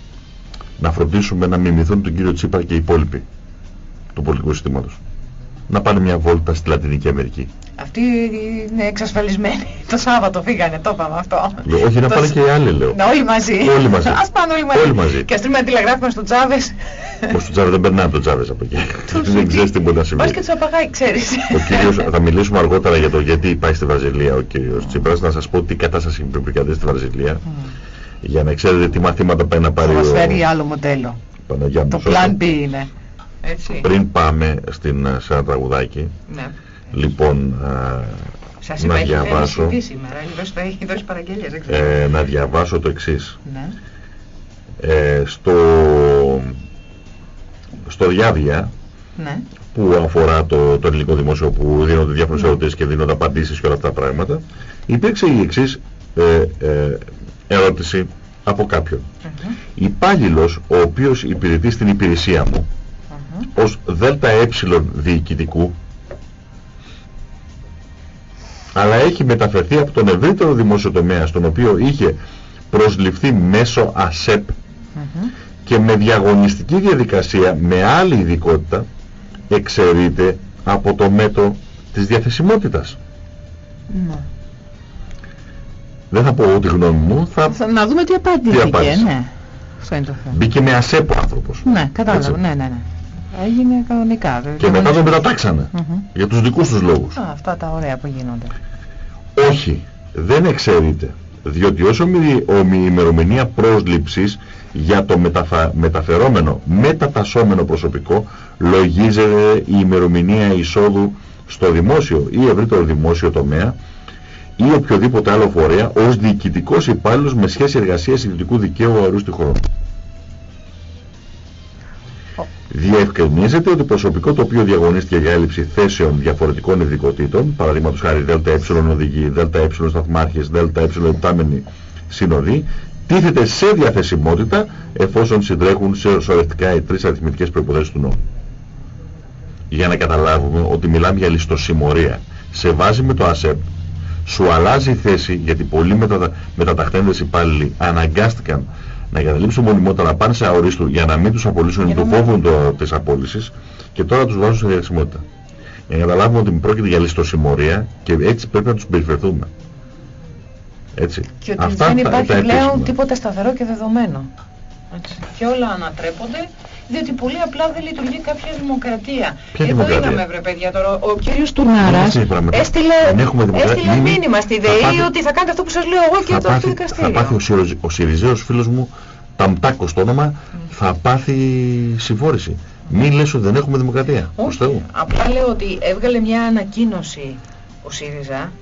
να φροντίσουμε να μιμηθούν τον κύριο Τσίπρα και οι υπόλοιποι του πολιτικού συστήματος να πάνε μια βόλτα στη Λατινική Αμερική αυτοί είναι εξασφαλισμένοι. Το Σάββατο φύγανε, το είπαμε αυτό. Όχι, να πάνε και οι άλλοι, λέω. Να όλοι μαζί. Όλοι μαζί. Ας πάνε όλοι μαζί. Όλοι μαζί. Και ας στείλουμε τηλεγράφημα στον Τσάβες. Πως στον Τσάβες δεν περνάει τον Τσάβες από εκεί. δεν ξέρεις τι μπορεί να συμβεί. Όχι και τους απαγάει, ξέρεις. Ο κύριος, θα μιλήσουμε αργότερα για το γιατί πάει στη Βραζιλία ο κύριος Τσίπρας. Να σας πω τι κατάσταση πρέπει στη Βραζιλία. Για να ξέρετε τι μαθήματα πάει να πάρει. Θα μας φέρει άλλο μοντέλο. Το plan B είναι. Έτσι. Πριν πάμε στην, σε ένα τραγουδάκι, ναι. Λοιπόν, Σας να διαβάσω... σήμερα, έχει δώσει παραγγελίες, δεν ξέρω. Ε, να διαβάσω το εξής. Ναι. Ε, στο, στο διάβια, ναι. που αφορά το, το ελληνικό δημόσιο που δίνονται διάφορες ναι. ερωτήσεις και δίνονται απαντήσεις και όλα αυτά τα πράγματα, υπήρξε η εξής ε, ε, ερώτηση από κάποιον. Mm Υπάλληλος ο οποίος υπηρετεί στην υπηρεσία μου, mm -hmm. ως ΔΕΛΤΑ ε διοικητικού, αλλά έχει μεταφερθεί από τον ευρύτερο δημόσιο τομέα στον οποίο είχε προσληφθεί μέσω ΑΣΕΠ και με διαγωνιστική διαδικασία με άλλη ειδικότητα εξαιρείται από το μέτρο της διαθεσιμότητας. Ναι. Δεν θα πω ό,τι γνώμη μου. Θα... θα... Να δούμε τι απάντησε. Ναι. Αυτό είναι το θέμα. Μπήκε με ΑΣΕΠ ο άνθρωπος. Ναι, κατάλαβα. Ναι, ναι, ναι. Έγινε κανονικά. Και μετά τον πετατάξανε. Mm -hmm. Για τους δικούς τους λόγους. Α, αυτά τα ωραία που γίνονται. Όχι, δεν εξαιρείται Διότι όσο η ημερομηνία πρόσληψης για το μεταφερόμενο μετατασσόμενο προσωπικό λογίζεται η ημερομηνία εισόδου στο δημόσιο ή ευρύτερο δημόσιο τομέα ή οποιοδήποτε άλλο φορέα ως διοικητικός υπάλληλος με σχέση εργασίας ιδιωτικού δικαίου αρρούστη χρόνου. Διευκρινίζεται ότι προσωπικό το οποίο διαγωνίστηκε για έλλειψη θέσεων διαφορετικών ειδικοτήτων, παραδείγματος χάρη ΔΕΛΤΑ ΕΕ οδηγοί, ΔΕΛΤΑ ΕΕ σταθμάρχες, ΔΕΛΤΑ ΕΕ ετάμενοι συνοδοί, τίθεται σε διαθεσιμότητα εφόσον συντρέχουν σε σωρευτικά οι τρεις αριθμητικές προϋποθέσεις του νόμου. Για να καταλάβουμε ότι μιλάμε για ληστοσημωρία. Σε βάση με το ΑΣΕΠ σου αλλάζει η θέση γιατί πολλοί μετα... μεταταχθέντες υπάλληλοι αναγκάστηκαν να εγκαταλείψουν μονιμότητα να πάνε σε αορίστου για να μην τους απολύσουν ή του φόβουν το, της απόλυσης και τώρα τους βάζουν σε διαθεσιμότητα. Για να καταλάβουμε ότι πρόκειται για ληστοσημωρία και έτσι πρέπει να τους περιφερθούμε. Έτσι. Και ότι Αυτά δεν υπάρχει τα, πλέον τίποτα σταθερό και δεδομένο. Έτσι. Και όλα ανατρέπονται, διότι πολύ απλά δεν λειτουργεί κάποια δημοκρατία. Ποια Εδώ δημοκρατία; είδαμε, βρε παιδιά, τώρα, ο κύριος Τουρνάρας έστειλε, έστειλε μήνυμα στη ΔΕΗ πάθει... ότι θα κάνετε αυτό που σας λέω εγώ και το αυτό δικαστήριο. Θα πάθει ο, Συριζ, ο Σιριζέος φίλος μου, Ταμτάκο το όνομα, mm. θα πάθει συμφόρηση. Μην λες ότι δεν έχουμε δημοκρατία. Όχι, απλά λέω ότι έβγαλε μια ανακοίνωση ο ΣΥΡΙΖΑ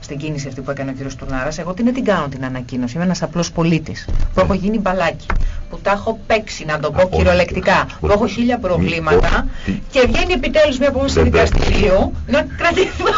στην κίνηση αυτή που έκανε ο κ. Τουρνάρας, εγώ την την κάνω την ανακοίνωση. Είμαι ένας απλός πολίτης που έχω γίνει μπαλάκι, που τα έχω παίξει, να το πω κυριολεκτικά, που έχω χίλια προβλήματα και βγαίνει επιτέλους μια απόφαση δικαστηρίου να κρατηθώ.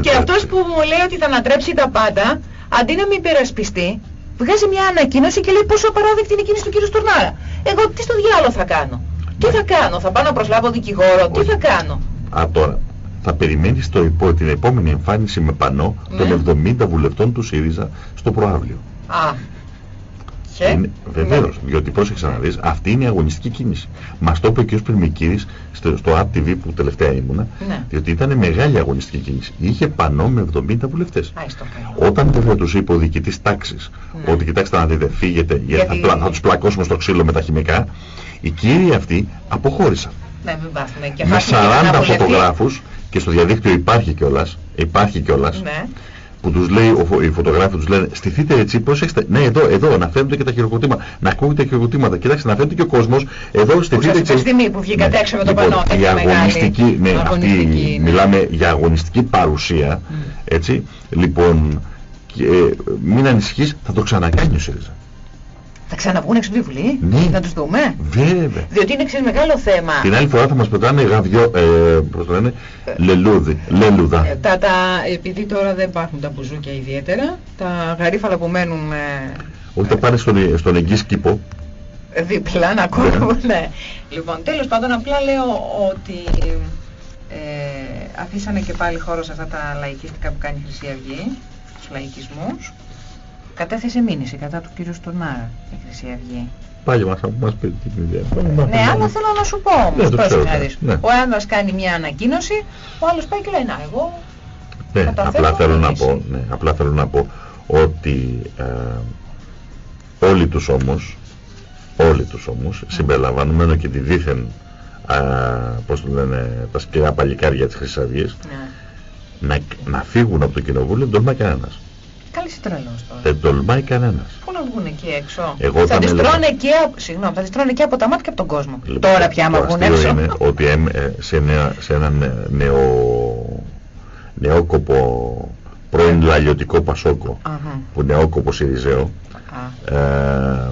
και αυτός που μου λέει ότι θα ανατρέψει τα πάντα, αντί να με υπερασπιστεί, βγάζει μια ανακοίνωση και λέει πόσο απαράδεκτη είναι η κίνηση του κ. Τουρνάρα. Εγώ τι στο διάλογο θα κάνω; Τι θα κάνω, θα πάω να προσλάβω δικηγόρο, τι θα κάνω; Α, τώρα, θα περιμένεις το υπό, την επόμενη εμφάνιση με πανό ναι. των 70 βουλευτών του ΣΥΡΙΖΑ στο προάβλιο. Α. Είναι, βεβαίως, ναι. διότι πρόσεξε να δεις, αυτή είναι η αγωνιστική κίνηση. Μας το είπε και ο Σπερμικύρης στο, στο App TV που τελευταία ήμουνα, ναι. διότι ήταν μεγάλη αγωνιστική κίνηση. Είχε πανό με 70 βουλευτές. Όταν βέβαια τους είπε ο διοικητής τάξης, ναι. ότι κοιτάξτε να δείτε, φύγετε, γιατί, γιατί... θα, θα τους πλακώσουμε στο ξύλο με τα χημικά, οι κύριοι αυτοί αποχώρησαν. Ναι, μην με 40 φωτογράφους και στο διαδίκτυο υπάρχει κιόλας, υπάρχει κιόλας, ναι. που τους λέει, ο, οι φωτογράφοι τους λένε στηθείτε έτσι, προσέξτε, ναι εδώ, εδώ, να φαίνονται και τα χειροκροτήματα, να ακούγονται τα χειροκροτήματα, κοιτάξτε να φαίνεται και ο κόσμος, εδώ στηθείτε έτσι. στιγμή που βγήκατε ναι. έξω με το λοιπόν, πανό, η αγωνιστική, ναι, αγωνιστική, αυτή, ναι. μιλάμε για αγωνιστική παρουσία, mm. έτσι, λοιπόν, και, ε, μην ανησυχείς, θα το ξανακάνει ο ΣΥΡΙΖΑ. Θα ξαναβγούν έξω τη Βουλή, ναι. να τους δούμε. Βέβαια. Διότι είναι ξέρεις μεγάλο θέμα. Την άλλη φορά θα μας πετάνε γαβιό, ε, πώς το λένε, λελούδι, λελούδα. Ε, τα, τα, επειδή τώρα δεν υπάρχουν τα μπουζούκια ιδιαίτερα, τα γαρίφαλα που μένουν... Ε, Όχι, τα πάνε στον, στον εγγύς κήπο. Δίπλα να ακούω, <laughs> ναι. Λοιπόν, τέλος πάντων, απλά λέω ότι ε, αφήσανε και πάλι χώρο σε αυτά τα λαϊκίστικα που κάνει η Χρυσή Αυγή, τους λαϊκισμούς κατέθεσε μήνυση κατά του κύριου Στουρνάρα η Χρυσή Αυγή. Πάλι μας, μας πει την ιδέα. Ναι, αλλά θέλω να σου πω όμως. Ναι, το ναι. Ο ένας κάνει μια ανακοίνωση, ο άλλος πάει και λέει, να, εγώ ναι, απλά θέλω, να πω, ναι, απλά θέλω να πω ότι ε, όλοι τους όμως, όλοι τους όμως, mm. συμπεριλαμβανομένου και τη δίθεν, ε, πώς το λένε, τα σκληρά παλικάρια της Χρυσής Αυγής, ναι. να, να φύγουν από το κοινοβούλιο, δεν τολμά κανένας. Καλή τρελός τώρα. Δεν τολμάει κανένας. Πού να βγουν εκεί έξω; Εγώ θα τις τρώνε και, από... Συγγνώμη, θα τις τρώνε και από τα μάτια και από τον κόσμο. Λοιπόν, τώρα πια άμα βγουν έξω. είναι ότι ε, σε, νέα, σε ένα νεο, νεόκοπο πρώην λαλιωτικό Πασόκο uh -huh. που νεόκοπο Σιριζέο uh -huh. ε,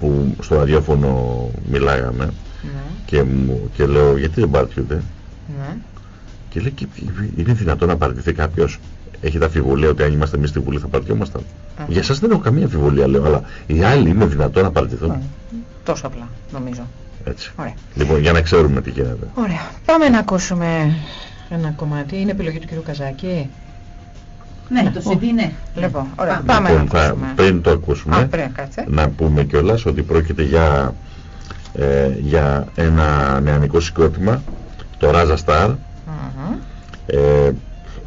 που στο ραδιόφωνο μιλάγαμε uh ναι. -huh. και, μου, και λέω γιατί δεν παρατιούνται ναι. και λέει είναι δυνατόν να παρατηθεί κάποιος Έχετε αφιβολία ότι αν είμαστε εμείς στη Βουλή θα παρατιόμασταν; Για εσά δεν έχω καμία αφιβολία, λέω, αλλά οι άλλοι είναι δυνατόν να παρατηθούν. Τόσο απλά, νομίζω. Έτσι. Ωραία. Λοιπόν, για να ξέρουμε τι γίνεται. Ωραία. Πάμε να ακούσουμε ένα κομμάτι. Είναι επιλογή του κ. Καζάκη. Ναι, ναι, το CD ναι. Λοιπόν, ωραία. Πάμε, λοιπόν, να ακούσουμε. πριν το ακούσουμε, Α, πριν, να πούμε κιόλας ότι πρόκειται για, ε, για ένα νεανικό συγκρότημα, το Raza Star. Uh -huh. ε,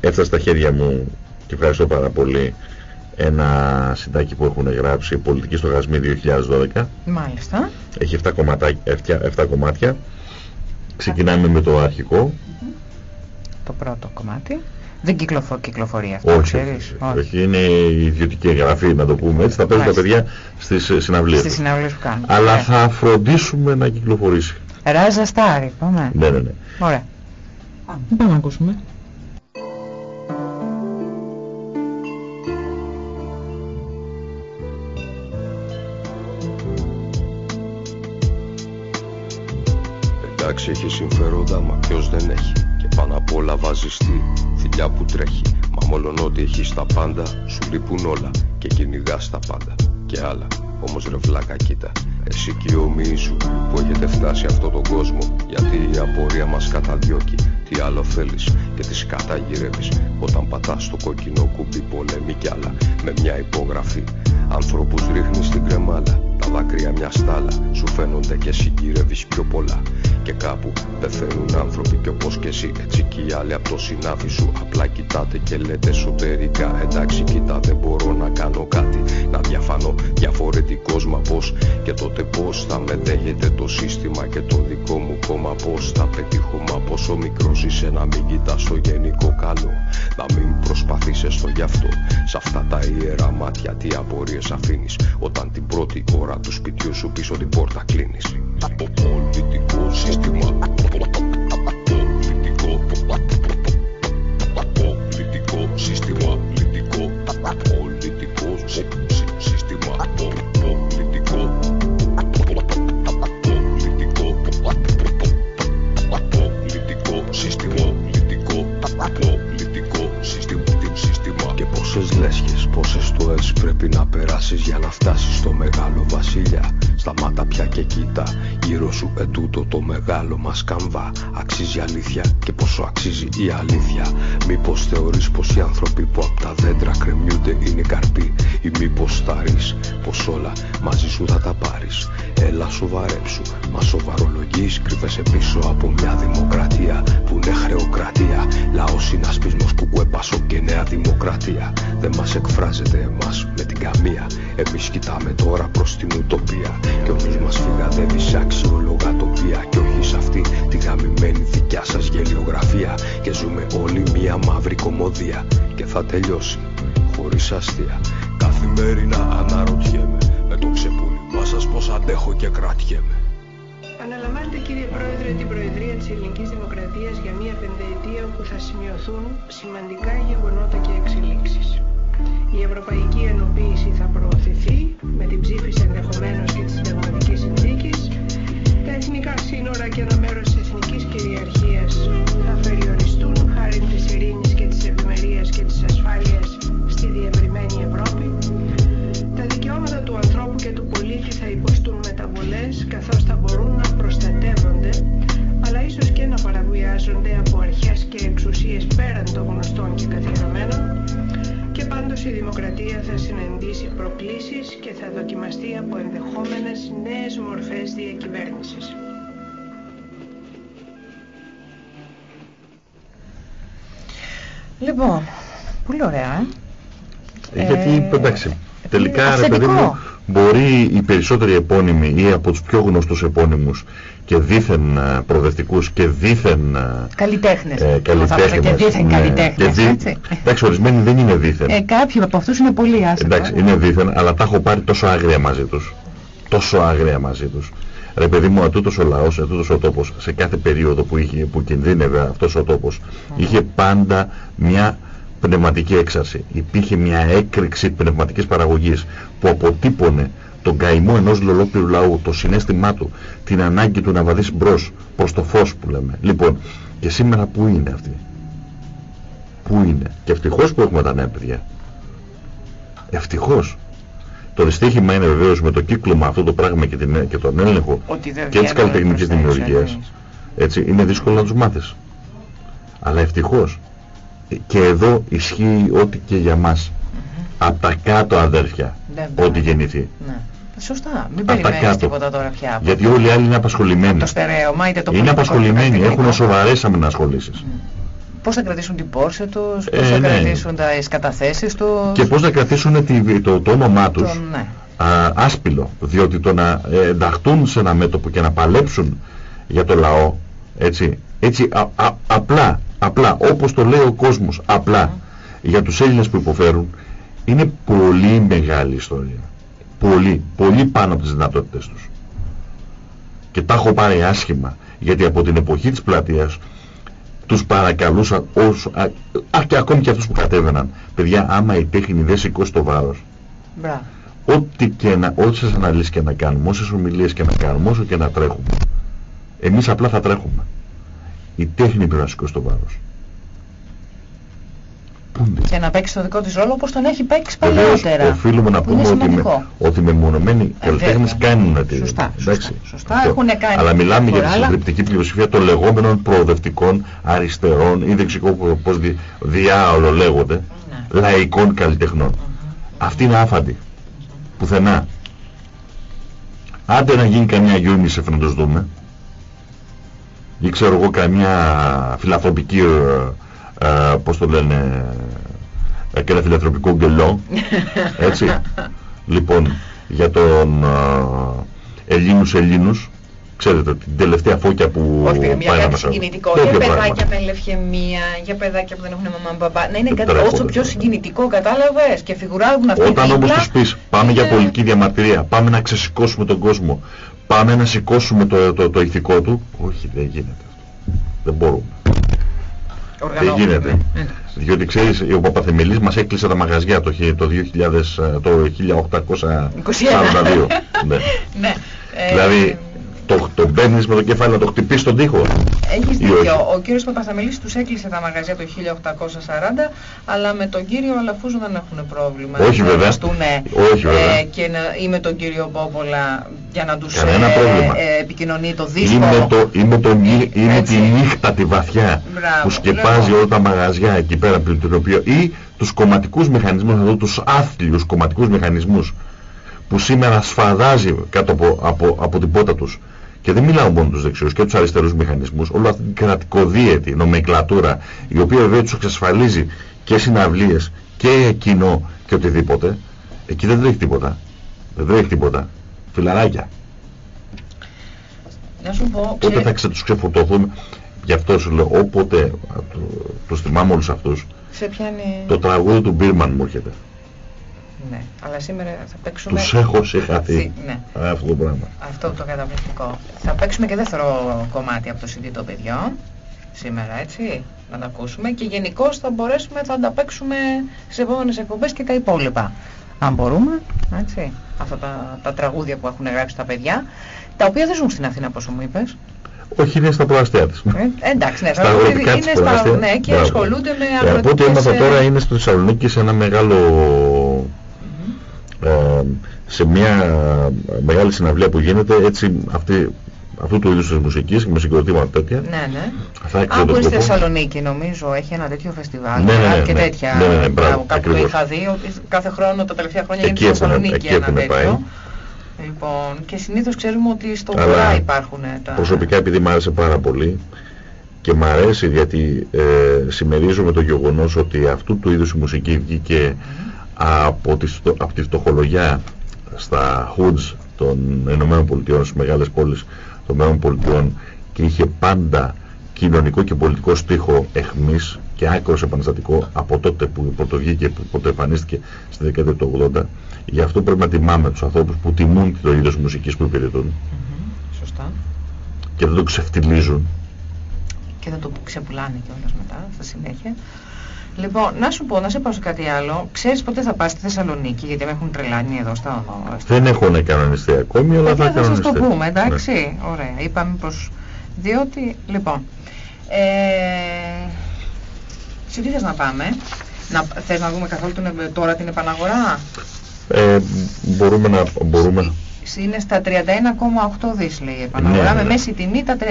έφτασε στα χέρια μου και ευχαριστώ πάρα πολύ ένα συντάκι που έχουν γράψει «Πολιτική στοχασμή 2012». Μάλιστα. Έχει 7, κομματάκια, 7 κομμάτια. Ξεκινάμε με το αρχικό. Το πρώτο κομμάτι. Δεν κυκλοφο, κυκλοφορεί αυτό, όχι, ξέρεις; Όχι. όχι. είναι ιδιωτική εγγραφή, να το πούμε έτσι. Θα παίζουν τα παιδιά στις συναυλίες. Στις συναυλίες που κάνουν. Αλλά ναι. θα φροντίσουμε να κυκλοφορήσει. Ράζα Στάρι, πάμε. Ναι, ναι, ναι. Ωραία. Πάμε να ακούσουμε. Εντάξει έχει συμφέροντα, μα ποιος δεν έχει. Και πάνω απ' όλα βάζεις τη θηλιά που τρέχει. Μα μόλον ότι έχεις τα πάντα, σου λείπουν όλα Και κυνηγάς τα πάντα. Και άλλα. Όμως ρε βλάκα κοίτα Εσύ και οι ομοίοι σου που έχετε φτάσει αυτόν τον κόσμο Γιατί η απορία μας καταδιώκει. Τι άλλο θέλεις και τις καταγυρεύεις. Όταν πατάς το κόκκινο κουμπί πολέμη κι άλλα. Με μια υπογραφή Ανθρώπους ρίχνεις στην κρεμάλα. Τα δάκρυα μια στάλα. Σου φαίνονται και συγκυρεύεις πιο πολλά. Και κάπου πεθαίνουν άνθρωποι κι όπως και εσύ. Έτσι κι οι άλλοι από το συνάφι σου. Απλά κοιτάτε και λέτε εσωτερικά. Εντάξει κοίτα δεν μπορώ να κάνω κάτι. Να διαφανώ διαφορετικός μα πως Και τότε πως θα με δέχεται το σύστημα Και το δικό μου κόμμα πως θα πετύχω. Μα πόσο μικρός είσαι να μην κοιτάς το γενικό καλό. Να μην προσπαθήσεις το γι' αυτό. Σ' αυτά τα ιερά μάτια τι απορίες αφήνεις. Όταν την πρώτη ώρα του σπιτιού σου πίσω την πόρτα κλείνεις. Από πολιτικό σύστημα πρέπει να περάσεις για να φτάσεις στο μεγάλο βασιλιά Σταμάτα πια και κοίτα γύρω σου ετούτο το μεγάλο μας καμβά. Αξίζει αλήθεια και πόσο αξίζει η αλήθεια. Μήπως θεωρείς πως οι άνθρωποι που απ' τα δέντρα κρεμιούνται είναι καρποί Ή μήπως ρεις πως όλα μαζί σου θα τα πάρεις. Έλα σοβαρέψου, μα σοβαρολογείς Κρύβεσαι πίσω από μια δημοκρατία που είναι χρεοκρατία. Λαός συνασπισμός που κουέπασο και νέα δημοκρατία. Δεν μας εκφράζεται εμάς με την καμία Εμείς κοιτάμε τώρα προς την ουτοπία. Και όποιος μας φυγαδεύει σε αξιόλογα τοπία. Και όχι σε αυτή τη γαμημένη δικιά σας γελιογραφία. Και ζούμε όλοι μια μαύρη κομμωδία. Και θα τελειώσει χωρίς αστεία. Καθημερινά αναρωτιέμαι Με το ξεπούλημά σας πως αντέχω και κρατιέμαι. Αναλαμβάνετε κύριε Πρόεδρε την Προεδρία της Ελληνικής Δημοκρατίας για μια πενταετία όπου θα σημειωθούν σημαντικά γεγονότα και εξελίξεις. Η Ευρωπαϊκή Ενοποίηση θα προωθηθεί με την ψήφιση ενδεχομένως και της συνταγματικής συνθήκης. Τα εθνικά σύνορα και ένα μέρος της εθνικής κυριαρχίας θα περιοριστούν χάρη της ειρήνης και της ευημερίας και της ασφάλειας στη διευρυμένη Ευρώπη. Τα δικαιώματα του ανθρώπου και του πολίτη θα υποστούν μεταβολές καθώς θα μπορούν να προστατεύονται αλλά ίσως και να παραβιάζονται από αρχές και εξουσίες πέραν των γνωστών και καθιερωμένων και πάντως η δημοκρατία θα συναντήσει προκλήσεις και θα δοκιμαστεί από ενδεχόμενες νέες μορφές διακυβέρνησης. Λοιπόν, πολύ ωραία, ε. Γιατί, ε, εντάξει, τελικά, ρε παιδί μου, μπορεί οι περισσότεροι επώνυμοι ή από τους πιο γνωστούς επώνυμους και δίθεν ε, προοδευτικούς και δίθεν ε, καλλιτέχνες, ε, καλλιτέχνες και δίθεν ναι, καλλιτέχνες δί... έτσι. εντάξει ορισμένοι δεν είναι δίθεν. Ε, κάποιοι από αυτούς είναι πολύ άσχετοι. Εντάξει είναι δίθεν αλλά τα έχω πάρει τόσο άγρια μαζί τους. Τόσο άγρια μαζί τους. Ρε παιδί μου ατούτος ο λαός, ατούτος ο τόπος σε κάθε περίοδο που, είχε, που κινδύνευε αυτός ο τόπος είχε πάντα μια πνευματική έξαρση υπήρχε μια έκρηξη πνευματικής παραγωγής που αποτύπωνε τον καημό ενός ολόκληρου λαού, το συνέστημά του, την ανάγκη του να βαδίσει μπρος προς το φως που λέμε. Λοιπόν, και σήμερα πού είναι αυτή; Πού είναι; Και ευτυχώς που έχουμε τα νέα παιδιά. Ευτυχώς. Το δυστύχημα είναι βεβαίως με το κύκλωμα αυτό το πράγμα και, την, και τον έλεγχο και της καλλιτεχνικής δημιουργίας. Έτσι, είναι δύσκολο να τους μάθεις. Αλλά ευτυχώς. Και εδώ ισχύει ό,τι και για μας. Mm Από τα κάτω αδέρφια, ό,τι γεννηθεί. Ναι. Σωστά. Μην περιμένεις τίποτα τώρα πια. Γιατί όλοι οι άλλοι είναι απασχολημένοι. Το στερέωμα, είτε το Είναι απασχολημένοι, έχουν σοβαρές αμυνασχολήσεις. Πώς θα κρατήσουν την πόρση τους, πώς θα ε, ναι. κρατήσουν τις καταθέσεις τους. Και πώς θα κρατήσουν τη, το, το όνομά τους ναι. α, άσπυλο. Διότι το να ε, ενταχτούν σε ένα μέτωπο και να παλέψουν για το λαό, έτσι, έτσι α, α, απλά Απλά, όπως το λέει ο κόσμος, απλά, για τους Έλληνες που υποφέρουν, είναι πολύ μεγάλη ιστορία. Πολύ, πολύ πάνω από τις δυνατότητες τους. Και τα έχω πάρει άσχημα, γιατί από την εποχή της πλατείας τους παρακαλούσαν όσο, α, α, και ακόμη και αυτούς που κατέβαιναν. Παιδιά, άμα η τέχνη δεν σηκώσει το βάρος, ό,τι και να, όσες αναλύσεις και να κάνουμε, όσες ομιλίες και να κάνουμε, όσο και να τρέχουμε, εμείς απλά θα τρέχουμε. Η τέχνη πρέπει να σηκώσει το βάρος. Και να παίξει το δικό της ρόλο όπως τον έχει παίξει παλαιότερα. Οφείλουμε να πούμε ότι, με, ότι μεμονωμένοι ε, καλλιτέχνες κάνουν τη Σωστά, σωστά, σωστά. Έχουν κάνει Αλλά μιλάμε για τη συντριπτική πλειοψηφία των λεγόμενων προοδευτικών αριστερών ή δεξικό πώς δι, διάολο λέγονται, ναι. λαϊκών καλλιτεχνών. Αυτή είναι άφαντη. Πουθενά. Άντε να γίνει καμιά UNICEF να τους δούμε. Ή ξέρω εγώ καμιά φιλαθροπική ε, ε, πώς το λένε, ε, και ένα φιλανθρωπικό γκελό, <laughs> έτσι. λοιπόν, για τον ε, Ελλήνους Ελλήνους, ξέρετε, την τελευταία φώκια που Όχι, πάει μια κάτι συγκινητικό, για παιδάκια με λευχαιμία, για παιδάκια που δεν έχουν μαμά μπαμπά, να είναι κάτι όσο πιο συγκινητικό, κατάλαβες, και φιγουράζουν αυτοί Όταν όμως τους πεις, πάμε για πολιτική διαμαρτυρία, πάμε να ξεσηκώσουμε τον κόσμο, πάμε να σηκώσουμε το, το, το ηθικό του, όχι δεν γίνεται αυτό, δεν μπορούμε. Δεν γίνεται. Ναι. Διότι ξέρεις, ο Παπαθεμελής μας έκλεισε τα μαγαζιά το, το, 2000, το 1842. <laughs> ναι. ναι. Δηλαδή, το, το μπαίνεις με το κεφάλι να το χτυπήσεις στον τοίχο. Έχεις δίκιο. Ο κύριος Παπαθαμελής τους έκλεισε τα μαγαζιά το 1840, αλλά με τον κύριο Αλαφούζο δεν έχουν πρόβλημα. Όχι βέβαια. Όχι βέβαια. Ε, και να, ή με τον κύριο Μπόμπολα για να τους ε, ε, επικοινωνεί το δίσκο. Είμαι, το, είμαι, το, είμαι τη νύχτα τη βαθιά Μπράβο, που σκεπάζει όλα τα μαγαζιά εκεί πέρα από το οποίο ή τους κομματικούς μηχανισμούς, εδώ τους άθλιους κομματικούς μηχανισμούς που σήμερα σφαδάζει κάτω από, από, από την πότα τους και δεν μιλάω μόνο τους δεξιούς και τους αριστερούς μηχανισμούς, όλη αυτή την κρατικοδίαιτη νομεκλατούρα, η οποία βέβαια τους εξασφαλίζει και συναυλίες και κοινό και οτιδήποτε, εκεί δεν τρέχει τίποτα. Δεν τρέχει τίποτα. Φιλαράκια. Να σου πω, Πότε θα ξε, τους ξεφορτωθούμε, γι' αυτό σου λέω, όποτε το, τους θυμάμαι όλους αυτούς, το τραγούδι του Μπίρμαν μου έρχεται. Ναι, αλλά σήμερα θα παίξουμε... Τους έχω συγχαθεί ναι. αυτό το πράγμα. Αυτό το καταπληκτικό. Θα παίξουμε και δεύτερο κομμάτι από το CD των παιδιών σήμερα, έτσι, να τα ακούσουμε και γενικώ θα μπορέσουμε, θα τα παίξουμε στις επόμενες εκπομπές και τα υπόλοιπα. Αν μπορούμε, έτσι, αυτά τα, τα τραγούδια που έχουν γράψει τα παιδιά, τα οποία δεν ζουν στην Αθήνα, όπως μου είπες. Όχι, είναι στα προαστία της. Ε, εντάξει, ναι, στα αγροτικά είναι στα, ναι, και ασχολούνται με αγροτικές... Από ό,τι έμαθα τώρα είναι στο Θεσσαλονίκη σε ένα μεγάλο ε, σε μια μεγάλη συναυλία που γίνεται έτσι αυτή, αυτού του είδους της μουσικής με συγκροτήματα τέτοια ναι, ναι. θα Από στη Θεσσαλονίκη νομίζω έχει ένα τέτοιο φεστιβάλ ναι, ναι, ναι, και ναι. τέτοια ναι, ναι, ναι, μπράβο, κάπου το είχα δει ότι κάθε χρόνο τα τελευταία χρόνια εκεί γίνεται στη Θεσσαλονίκη ένα τέτοιο πάει. Λοιπόν, και συνήθως ξέρουμε ότι στο βορρά υπάρχουν τα... Προσωπικά επειδή μου άρεσε πάρα πολύ και μου αρέσει γιατί ε, συμμερίζομαι το γεγονός ότι αυτού του είδους η μουσική βγήκε mm από τη, από τη φτωχολογιά στα hoods των Ηνωμένων Πολιτειών, στις μεγάλες πόλεις των Ηνωμένων Πολιτειών και είχε πάντα κοινωνικό και πολιτικό στίχο εχμής και άκρος επαναστατικό από τότε που πρωτοβγήκε και που εμφανίστηκε στη δεκαετία του 80. Γι' αυτό πρέπει να τιμάμε τους ανθρώπους που τιμούν το είδος μουσικής που υπηρετούν. Mm Σωστά. Και δεν το ξεφτιλίζουν. Και δεν το ξεπουλάνε κιόλας μετά, στα συνέχεια. Λοιπόν, να σου πω, να σε πάω σε κάτι άλλο. Ξέρεις πότε θα πας στη Θεσσαλονίκη, γιατί με έχουν τρελάνει εδώ στα... Δεν έχουν κανονιστεί ακόμη, αλλά θα κανονιστεί. Θα σας το πούμε, εντάξει. Ναι. Ωραία. Είπαμε πως... Διότι, λοιπόν... Ε... Σε τι θες να πάμε, να, θες να δούμε καθόλου τώρα την επαναγορά; Ε, μπορούμε να... Μπορούμε είναι στα 31,8 δις λέει η επαναγορά ναι, με ναι. μέση τιμή τα 33,5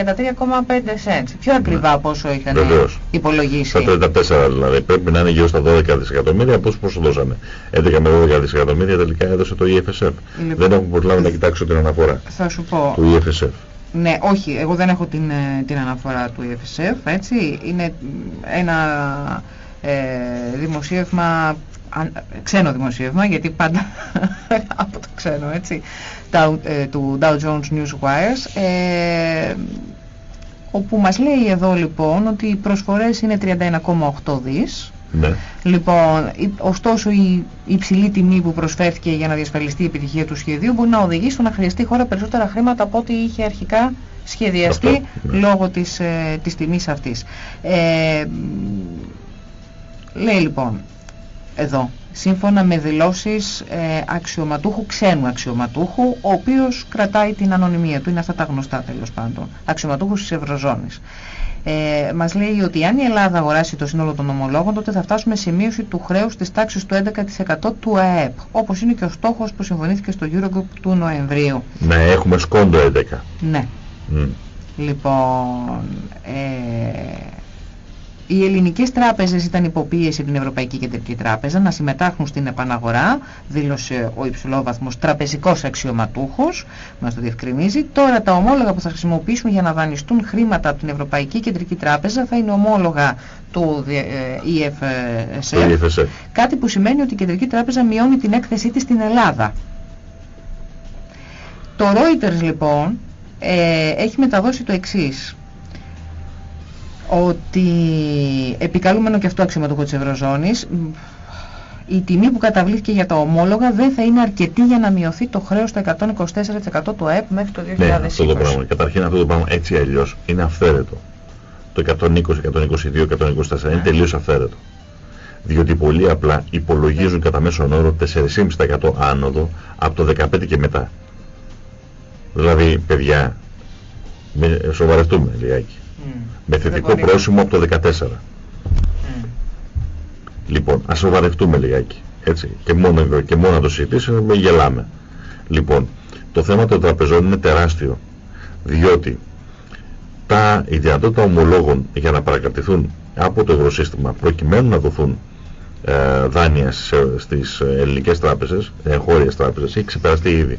cents. Πιο ακριβά ναι. πόσο είχαν Βεβαίως. υπολογίσει. Τα 34 δηλαδή πρέπει να είναι γύρω στα 12 δισεκατομμύρια πώς πόσο δώσανε; 11 με 12 δισεκατομμύρια τελικά έδωσε το EFSF. Λοιπόν, δεν έχω προλάβει να κοιτάξω την αναφορά θα σου πω. του EFSF. Ναι, όχι, εγώ δεν έχω την, ε, την αναφορά του EFSF, έτσι. Είναι ένα ε, δημοσίευμα ξένο δημοσίευμα, γιατί πάντα <laughs> από το ξένο, έτσι, τα, ε, του Dow Jones Newswires, ε, όπου μας λέει εδώ λοιπόν ότι οι προσφορές είναι 31,8 δις. Ναι. Λοιπόν, ωστόσο η υψηλή τιμή που προσφέρθηκε για να διασφαλιστεί η επιτυχία του σχεδίου μπορεί να οδηγήσει στο να χρειαστεί η χώρα περισσότερα χρήματα από ό,τι είχε αρχικά σχεδιαστεί ναι. λόγω της, ε, της τιμής αυτής. Ε, λέει λοιπόν, εδώ, σύμφωνα με δηλώσεις ε, αξιωματούχου, ξένου αξιωματούχου, ο οποίος κρατάει την ανωνυμία του, είναι αυτά τα γνωστά τέλος πάντων, αξιωματούχου της Ευρωζώνης. Ε, μας λέει ότι αν η Ελλάδα αγοράσει το σύνολο των ομολόγων, τότε θα φτάσουμε σε μείωση του χρέους της τάξης του 11% του ΑΕΠ, όπως είναι και ο στόχος που συμφωνήθηκε στο Eurogroup του Νοεμβρίου. Ναι, έχουμε σκόντο 11. Ναι. Λοιπόν, ε, οι ελληνικές τράπεζες ήταν υποπίεση την Ευρωπαϊκή Κεντρική Τράπεζα να συμμετάχουν στην επαναγορά, δήλωσε ο υψηλόβαθμος τραπεζικός αξιωματούχος, μας το διευκρινίζει. Τώρα τα ομόλογα που θα χρησιμοποιήσουμε για να δανειστούν χρήματα από την Ευρωπαϊκή Κεντρική Τράπεζα θα είναι ομόλογα του EFSF, κάτι που σημαίνει ότι η Κεντρική Τράπεζα μειώνει την έκθεσή της στην Ελλάδα. Το Reuters λοιπόν ε, έχει μεταδώσει το εξής ότι επικαλούμενο και αυτό αξιωματούχο της Ευρωζώνης η τιμή που καταβλήθηκε για τα ομόλογα δεν θα είναι αρκετή για να μειωθεί το χρέος στο 124% του ΑΕΠ μέχρι το 2020. Ναι, αυτό το πράγμα. Καταρχήν αυτό το πράγμα έτσι αλλιώς είναι αυθαίρετο. Το 120, 122, 124 είναι τελείως αυθαίρετο. Διότι πολύ απλά υπολογίζουν κατά μέσον όρο 4,5% άνοδο από το 15 και μετά. Δηλαδή, παιδιά, σοβαρευτούμε λιγάκι. Mm. Με θετικό πρόσημο από το 14. Mm. Λοιπόν, ας σοβαρευτούμε λιγάκι. Έτσι. Και μόνο, και μόνο να το συζητήσουμε γελάμε. Λοιπόν, το θέμα των τραπεζών είναι τεράστιο. Διότι τα, η δυνατότητα ομολόγων για να παρακρατηθούν από το ευρωσύστημα προκειμένου να δοθούν ε, δάνεια στις ελληνικές τράπεζες, εγχώριες τράπεζες, έχει ξεπεραστεί ήδη.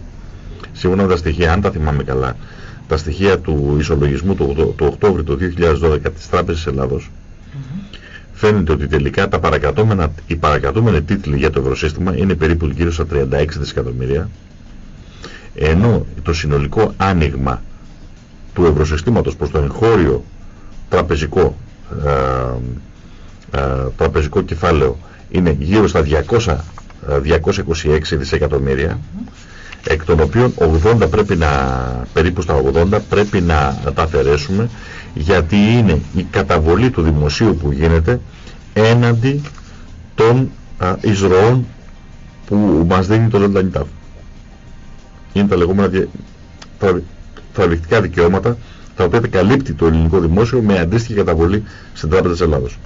Σύμφωνα με τα στοιχεία, αν τα θυμάμαι καλά, τα στοιχεία του ισολογισμού του, του Οκτώβριου του 2012 της Τράπεζας Ελλάδος φαίνεται ότι τελικά τα παρακατώμενα, οι παρακατώμενοι τίτλοι για το ευρωσύστημα είναι περίπου γύρω στα 36 δισεκατομμύρια ενώ το συνολικό άνοιγμα του ευρωσυστήματος προς το εγχώριο τραπεζικό, ε, ε, τραπεζικό κεφάλαιο είναι γύρω στα 200, 226 ε, δισεκατομμύρια εκ των οποίων 80 πρέπει να, περίπου στα 80 πρέπει να τα αφαιρέσουμε γιατί είναι η καταβολή του δημοσίου που γίνεται έναντι των α, εισρωών που μας δίνει το Λεντανιτάφ. Είναι τα λεγόμενα τραβηκτικά δικαιώματα τα οποία καλύπτει το ελληνικό δημόσιο με αντίστοιχη καταβολή στην Τράπεζα της Ελλάδος.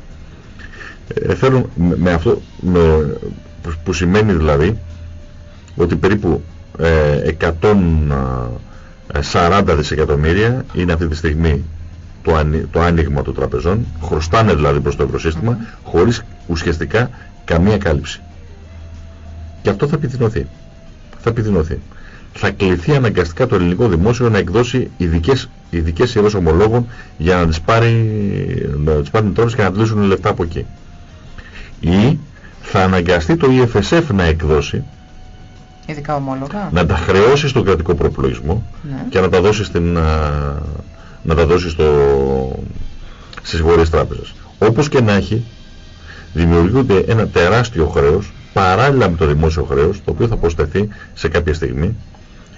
Ε, θέλω με, αυτό με, που σημαίνει δηλαδή ότι περίπου 140 ε, δισεκατομμύρια είναι αυτή τη στιγμή το, το άνοιγμα των τραπεζών, χρωστάνε δηλαδή προς το ευρωσύστημα, χωρίς ουσιαστικά καμία κάλυψη. Και αυτό θα επιδεινωθεί. Θα επιδεινωθεί. Θα κληθεί αναγκαστικά το ελληνικό δημόσιο να εκδώσει ειδικές, ειδικές σειρές ομολόγων για να τις πάρει, να τις πάρει και να αντλήσουν λεφτά από εκεί. Ή θα αναγκαστεί το EFSF να εκδώσει Ειδικά ομόλογα. Να τα χρεώσεις στον κρατικό προπολογισμό ναι. και να τα δώσεις, στην, να τα δώσεις στο, στις χώρες τράπεζες. Όπως και να έχει, δημιουργούνται ένα τεράστιο χρέος παράλληλα με το δημόσιο χρέος, το οποίο θα προσθεθεί σε κάποια στιγμή,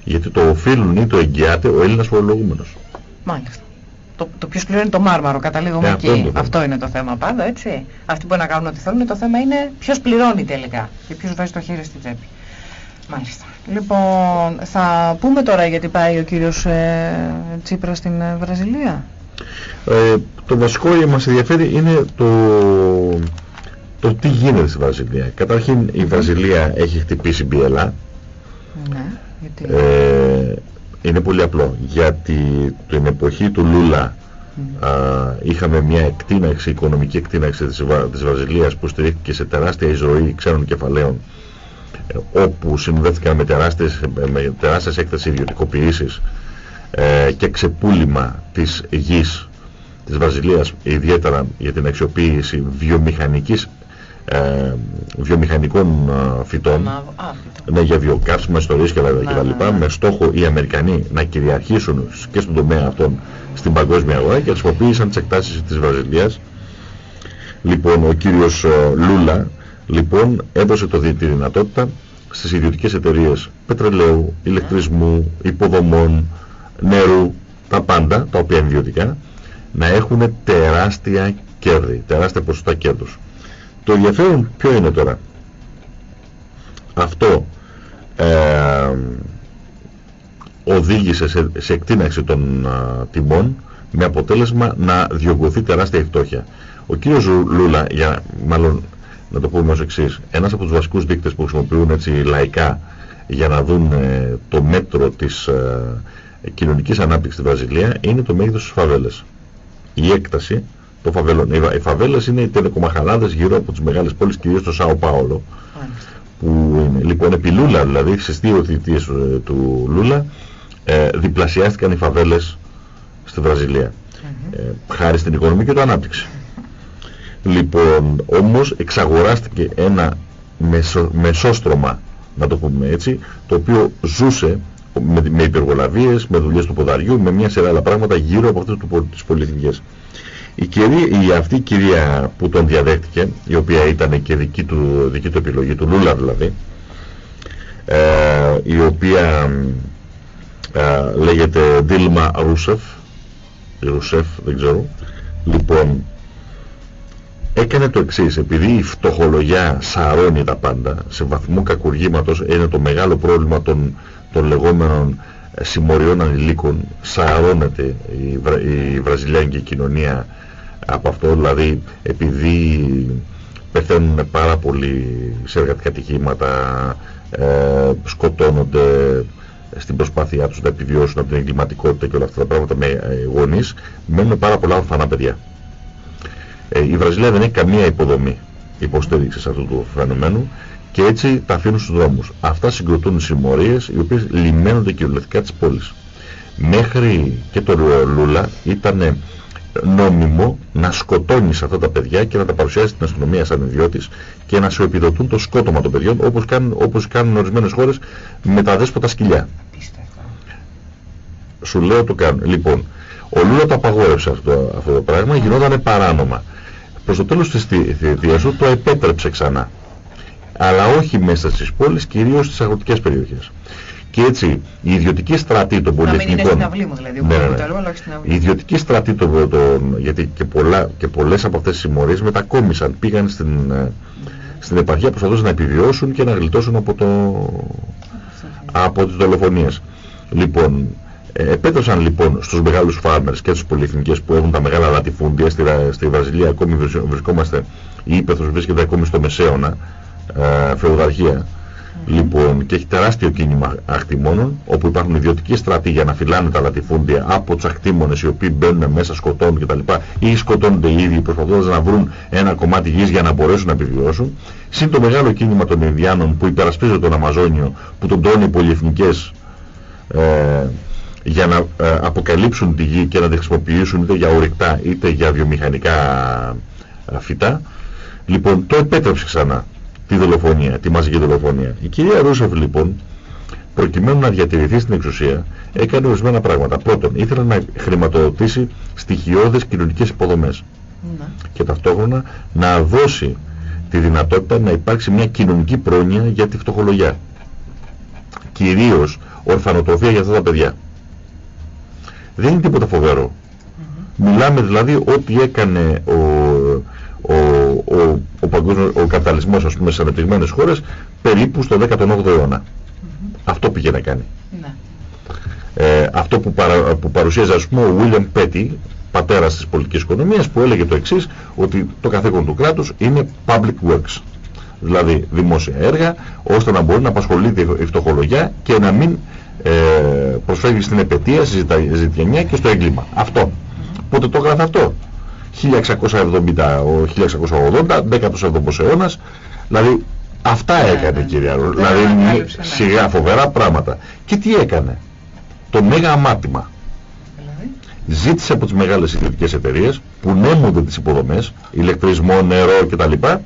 γιατί το οφείλουν ή το εγγυάται ο Έλληνας φορολογούμενος. Μάλιστα. Το, το πιο σκληρό είναι το μάρμαρο, καταλήγουμε ναι, εκεί. Αυτό είναι, αυτό είναι το θέμα πάντα, έτσι. Αυτοί μπορεί να κάνουν ό,τι θέλουν, το θέμα είναι ποιος πληρώνει τελικά και ποιος βάζει το χέρι στην τσέπη. Μάλιστα. Λοιπόν, θα πούμε τώρα γιατί πάει ο κύριος ε, Τσίπρας στην ε, Βραζιλία. Ε, το βασικό που μας ενδιαφέρει είναι το, το τι γίνεται στη Βραζιλία. Καταρχήν η Βραζιλία έχει χτυπήσει μπιελά. Ναι, γιατί... Ε, είναι πολύ απλό. Γιατί την εποχή του Λούλα α, είχαμε μια εκτείναξη, οικονομική εκτείναξη της, της Βραζιλίας που στηρίχθηκε σε τεράστια εισρωή ξένων κεφαλαίων όπου συνδέθηκαν με τεράστιες, με τεράστιες έκθεση ιδιωτικοποιήσεις ε, και ξεπούλημα της γης της Βραζιλίας ιδιαίτερα για την αξιοποίηση βιομηχανικής ε, βιομηχανικών φυτών. Ναι, για βιοκάρσιμα, ιστορίες και τα λοιπά με στόχο οι Αμερικανοί να κυριαρχήσουν και στον τομέα αυτών στην παγκόσμια αγορά και χρησιμοποίησαν τις εκτάσεις της Βραζιλίας. Λοιπόν ο κύριος Λούλα λοιπόν έδωσε το, τη δυνατότητα στις ιδιωτικές εταιρείες πετρελαίου, ηλεκτρισμού, υποδομών, νερού, τα πάντα, τα οποία είναι ιδιωτικά, να έχουν τεράστια κέρδη, τεράστια ποσοστά κέρδους. Το ενδιαφέρον ποιο είναι τώρα; Αυτό ε, οδήγησε σε, σε εκτείναξη των τιμών με αποτέλεσμα να διωγγωθεί τεράστια φτώχεια. Ο κύριος Λούλα, για, μάλλον να το πούμε ως εξής, ένας από τους βασικούς δείκτες που χρησιμοποιούν έτσι λαϊκά για να δουν ε, το μέτρο της ε, κοινωνικής ανάπτυξης στη Βραζιλία είναι το μέγεθος της φαβέλες. Η έκταση των φαβέλων. Οι φαβέλες είναι οι τελεκομαχαλάδες γύρω από τις μεγάλες πόλεις, κυρίως το Σάο Πάολο. Που είναι, λοιπόν, επί Λούλα, δηλαδή στις δύο θητείες ε, του Λούλα, ε, διπλασιάστηκαν οι φαβέλες στη Βραζιλία. ε, χάρη στην οικονομική του ανάπτυξη. Λοιπόν, όμως εξαγοράστηκε ένα μεσο, μεσόστρωμα, να το πούμε έτσι, το οποίο ζούσε με, με υπεργολαβίες, με δουλειές του ποδαριού, με μια σειρά άλλα πράγματα γύρω από αυτές τις πολιτικές. Η, κυρία, η αυτή η κυρία που τον διαδέχτηκε, η οποία ήταν και δική του, δική του επιλογή, του Λούλα δηλαδή, ε, η οποία ε, λέγεται Δίλμα Ρούσεφ, Ρούσεφ δεν ξέρω, λοιπόν έκανε το εξής, επειδή η φτωχολογιά σαρώνει τα πάντα, σε βαθμό κακουργήματος είναι το μεγάλο πρόβλημα των, των λεγόμενων ε, συμμοριών ανηλίκων, σαρώνεται η, Βρα, η βραζιλιάνικη κοινωνία από αυτό, δηλαδή επειδή πεθαίνουν πάρα πολύ σε εργατικά ατυχήματα, ε, σκοτώνονται στην προσπάθειά τους να επιβιώσουν από την εγκληματικότητα και όλα αυτά τα πράγματα με ε, γονείς, μένουν πάρα πολλά ορφανά παιδιά. Ε, η Βραζιλία δεν έχει καμία υποδομή υποστήριξη αυτού του φαινομένου και έτσι τα αφήνουν στους δρόμους. Αυτά συγκροτούν συμμορίες οι οποίες λιμένονται κυριολεκτικά της πόλης. Μέχρι και το Λούλα ήταν νόμιμο να σκοτώνεις αυτά τα παιδιά και να τα παρουσιάσεις στην αστυνομία σαν ιδιώτης και να σου επιδοτούν το σκότωμα των παιδιών όπως κάνουν, όπως κάνουν ορισμένες χώρες με τα δέσποτα σκυλιά. Σου λέω το κάνουν. Λοιπόν, ο Λούλα το απαγόρευσε αυτό, αυτό το πράγμα, γινόταν παράνομα προς το τέλος της θητείας του το επέτρεψε ξανά. Αλλά όχι μέσα στις πόλεις, κυρίως στις αγροτικές περιοχές. Και έτσι η ιδιωτική στρατή των πολυεθνικών... Να μην είναι στην αυλή μου δηλαδή, ναι, ναι, ναι. αλλά όχι στην αυλή. Η ιδιωτική στρατή των... γιατί και, πολλά, και πολλές από αυτές τις συμμορίες μετακόμισαν, πήγαν στην, ε, στην επαρχία προσπαθούσαν να επιβιώσουν και να γλιτώσουν από, το, από τις δολοφονίες. Λοιπόν, ε, επέτρεψαν λοιπόν στους μεγάλους φάρμερς και στους πολυεθνικές που έχουν τα μεγάλα λατιφούντια. Στη, στη Βραζιλία ακόμη βρισκόμαστε η Ήπεθρος βρίσκεται ακόμη στο Μεσαίωνα ε, φεουδαρχία. Λοιπόν και έχει τεράστιο κίνημα ακτιμώνων όπου υπάρχουν ιδιωτικοί στρατοί για να φυλάνε τα λατιφούντια από τους ακτήμονες οι οποίοι μπαίνουν μέσα σκοτώνουν κτλ. Ή σκοτώνονται οι ίδιοι προσπαθώντας να βρουν ένα κομμάτι γης για να μπορέσουν να επιβιώσουν. Συν το μεγάλο κίνημα των Ινδιάνων που υπερασπίζονται τον Αμαζόνιο που τον τρώνε οι πολυεθνικές ε, για να ε, αποκαλύψουν τη γη και να τη χρησιμοποιήσουν είτε για ορυκτά είτε για βιομηχανικά ε, φυτά. Λοιπόν, το επέτρεψε ξανά τη δολοφονία, τη μαζική δολοφονία. Η κυρία Ρούσεφ λοιπόν, προκειμένου να διατηρηθεί στην εξουσία, έκανε ορισμένα πράγματα. Πρώτον, ήθελε να χρηματοδοτήσει στοιχειώδες κοινωνικές υποδομές ναι. και ταυτόχρονα να δώσει τη δυνατότητα να υπάρξει μια κοινωνική πρόνοια για τη φτωχολογιά. Κυρίως ορφανοτροφία για αυτά τα παιδιά. Δεν είναι τίποτα φοβερό. Μιλάμε δηλαδή ότι έκανε ο, ο, ο, ο, παγκόσμιος, ο καπιταλισμός ας πούμε σε ανεπτυγμένες χώρες περίπου στο 18ο αιώνα. Αυτό πήγε να κάνει. Ναι. Ε, αυτό που, παρα, που παρουσίαζε ας πούμε ο William Petty, πατέρας της πολιτικής οικονομίας, που έλεγε το εξής, ότι το καθήκον του κράτους είναι public works. Δηλαδή δημόσια έργα, ώστε να μπορεί να απασχολεί η φτωχολογιά και να μην ε, προσφεύγει στην επαιτία, στη ζητιανιά και στο έγκλημα. Αυτό. Πότε το έγραφε αυτό; 1670, 1680, 17ο αιώνας, δηλαδή αυτά ναι, έκανε ναι. κυρία Ρούλα, δηλαδή ναι, σιγά φοβερά πράγματα. Και τι έκανε; Το μέγα αμάτημα. Δηλαδή; ζήτησε από τις μεγάλες ιδιωτικές εταιρείες που νέμονται τις υποδομές, ηλεκτρισμό, νερό κτλ. Ναι.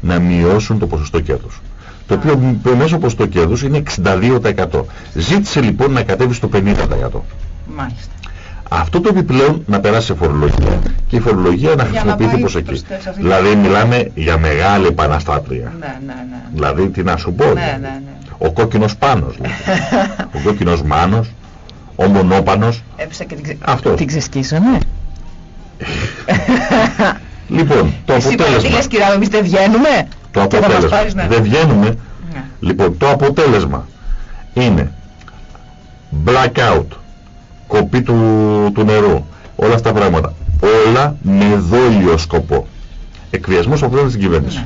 να μειώσουν το ποσοστό κέρδους. Το οποίο το μέσο ποσοστό κέρδους είναι 62%. Ζήτησε λοιπόν να κατέβει στο 50%. Μάλιστα. Αυτό το επιπλέον να περάσει σε φορολογία και η φορολογία να χρησιμοποιηθεί προς εκεί. Δηλαδή μιλάμε για μεγάλη επαναστάτρια. Ναι, ναι, ναι. Δηλαδή τι να σου πω. Ναι, ναι, ναι. Ο κόκκινος πάνος. Δηλαδή. <laughs> ο κόκκινος μάνος ο μονόπανος. Έπεσα και την, ξε... Αυτό. την ξεσκίσανε. λοιπόν, το Εσύ αποτέλεσμα. Εσύ λες κυρία, εμείς δεν βγαίνουμε. Το αποτέλεσμα. Ναι. Δεν βγαίνουμε. Ναι. Λοιπόν, το αποτέλεσμα είναι blackout, κοπή του, του νερού, όλα αυτά τα πράγματα. Όλα με δόλιο σκοπό. Εκβιασμός από την κυβέρνησης.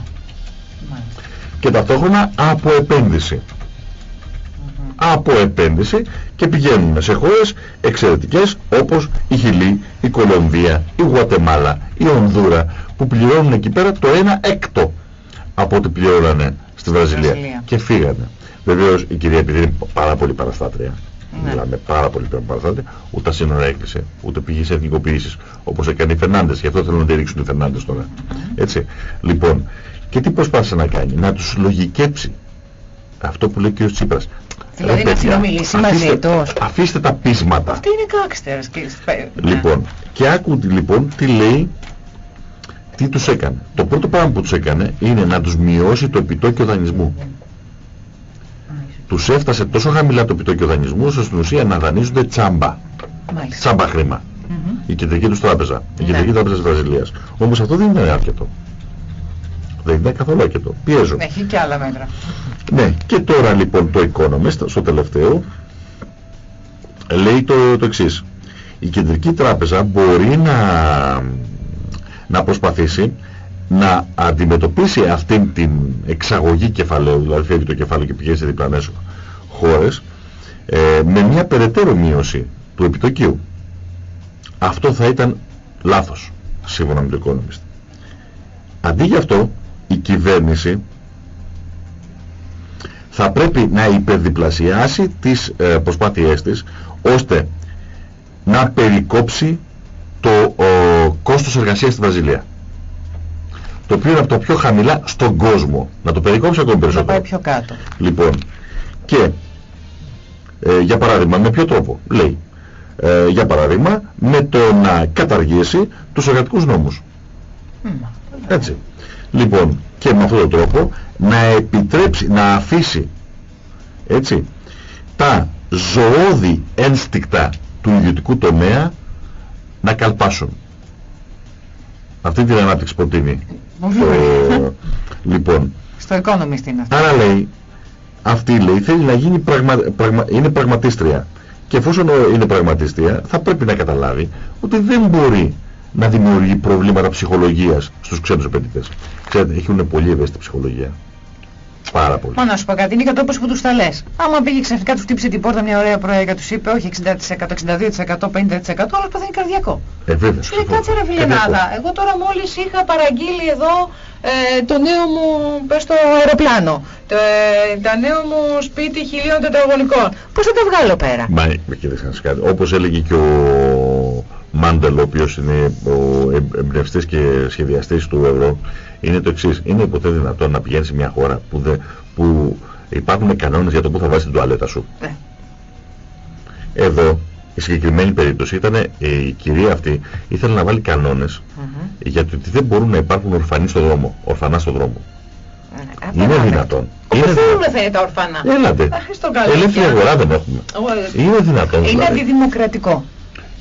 Ναι. Και ταυτόχρονα από επένδυση από επένδυση και πηγαίνουν σε χώρες εξαιρετικές όπως η Χιλή, η Κολομβία, η Γουατεμάλα, η Ονδούρα που πληρώνουν εκεί πέρα το 1 έκτο από ό,τι πληρώνανε στη Βραζιλία. και φύγανε. Βεβαίως η κυρία επειδή είναι πάρα πολύ παραστάτρια ναι. Μιλάμε πάρα πολύ παραστάτρια, ούτε τα σύνορα έκλεισε, ούτε πήγε σε εθνικοποιήσεις όπως έκανε η Φερνάντες. Γι' αυτό θέλουν να τη ρίξουν οι Φερνάντες τώρα. Έτσι. Λοιπόν, και τι προσπάθησε να κάνει, να τους λογικέψει αυτό που λέει και ο Τσίπρας. Δηλαδή να συνομιλήσει μαζί τους. Αφήστε τα πείσματα. Αυτή είναι κάξτερ. Λοιπόν, και άκου λοιπόν τι λέει, τι τους έκανε. Το πρώτο πράγμα που τους έκανε είναι να τους μειώσει το επιτόκιο δανεισμού. Τους έφτασε τόσο χαμηλά το επιτόκιο δανεισμού, ώστε στην ουσία να δανείζονται τσάμπα. Μάλιστα. Τσάμπα χρήμα. Mm -hmm. Η κεντρική τους τράπεζα. Η κεντρική ναι. τράπεζα της Βραζιλίας. Όμως αυτό δεν είναι άρκετο. Δεν είναι καθόλου άρκετο. Πιέζω. Έχει και άλλα μέτρα. Ναι, και τώρα λοιπόν το Economist, στο τελευταίο, λέει το, το εξής. Η Κεντρική Τράπεζα μπορεί να, να προσπαθήσει να αντιμετωπίσει αυτήν την εξαγωγή κεφαλαίου, δηλαδή φεύγει το κεφάλαιο και πηγαίνει σε διπλανές χώρες, ε, με μια περαιτέρω μείωση του επιτοκίου. Αυτό θα ήταν λάθος, σύμφωνα με το Economist. Αντί για αυτό, η κυβέρνηση θα πρέπει να υπερδιπλασιάσει τις ε, προσπάθειές της ώστε να περικόψει το ο, κόστος εργασίας στη Βραζιλία. Το οποίο είναι από τα πιο χαμηλά στον κόσμο. Να το περικόψει ακόμη περισσότερο. Να πάει πιο κάτω. Λοιπόν, και ε, για παράδειγμα, με ποιο τρόπο, λέει. Ε, για παράδειγμα, με το να καταργήσει τους εργατικούς νόμους. Έτσι. Λοιπόν, και με αυτόν τον τρόπο να επιτρέψει, να αφήσει έτσι, τα ζωώδη ένστικτα του ιδιωτικού τομέα να καλπάσουν. Αυτή την ανάπτυξη προτείνει. Το, λοιπόν. Στο Economist είναι αυτό. Άρα λέει, αυτή λέει θέλει να γίνει πραγμα, πραγμα, είναι πραγματίστρια. Και εφόσον είναι πραγματίστρια θα πρέπει να καταλάβει ότι δεν μπορεί να δημιουργεί προβλήματα ψυχολογίας στους ξένους επενδυτές. Ξέρετε, έχουν πολύ ευαίσθητη ψυχολογία. Πάρα πολύ. Μα να σου πω κάτι, είναι και τόπο που τους τα λες. Άμα πήγε ξαφνικά τους χτύπησε την πόρτα μια ωραία προέγα, τους είπε όχι 60%, 62%, 50%, αλλά παθαίνει καρδιακό. Ε, βέβαια. Σου λέει κάτσε ρε φιλενάδα. Εγώ τώρα μόλις είχα παραγγείλει εδώ ε, το νέο μου, πες το αεροπλάνο, το, ε, τα νέο μου σπίτι χιλίων τετραγωνικών. Πώς θα τα βγάλω πέρα; Μα, κοίταξε κάτι. Όπως έλεγε και ο Μάντελ, ο οποίος είναι ο εμπνευστής και σχεδιαστής του ευρώ, είναι το εξής. Είναι ποτέ δυνατόν να πηγαίνεις σε μια χώρα που, δε, που υπάρχουν κανόνες για το που θα βάζεις την τουαλέτα σου; Ναι. Εδώ, η συγκεκριμένη περίπτωση ήταν η κυρία αυτή ήθελε να βάλει κανόνες mm -hmm. για το ότι δεν μπορούν να υπάρχουν ορφανοί στον δρόμο, ορφανά στον δρόμο. Mm, είναι δυνατόν. Είναι δυνατόν. θέλουν τα ορφανά; Έλατε. Ελεύθερη αγορά δεν έχουμε. Είναι δυνατόν. Είναι δηλαδή. αντιδημοκρατικό.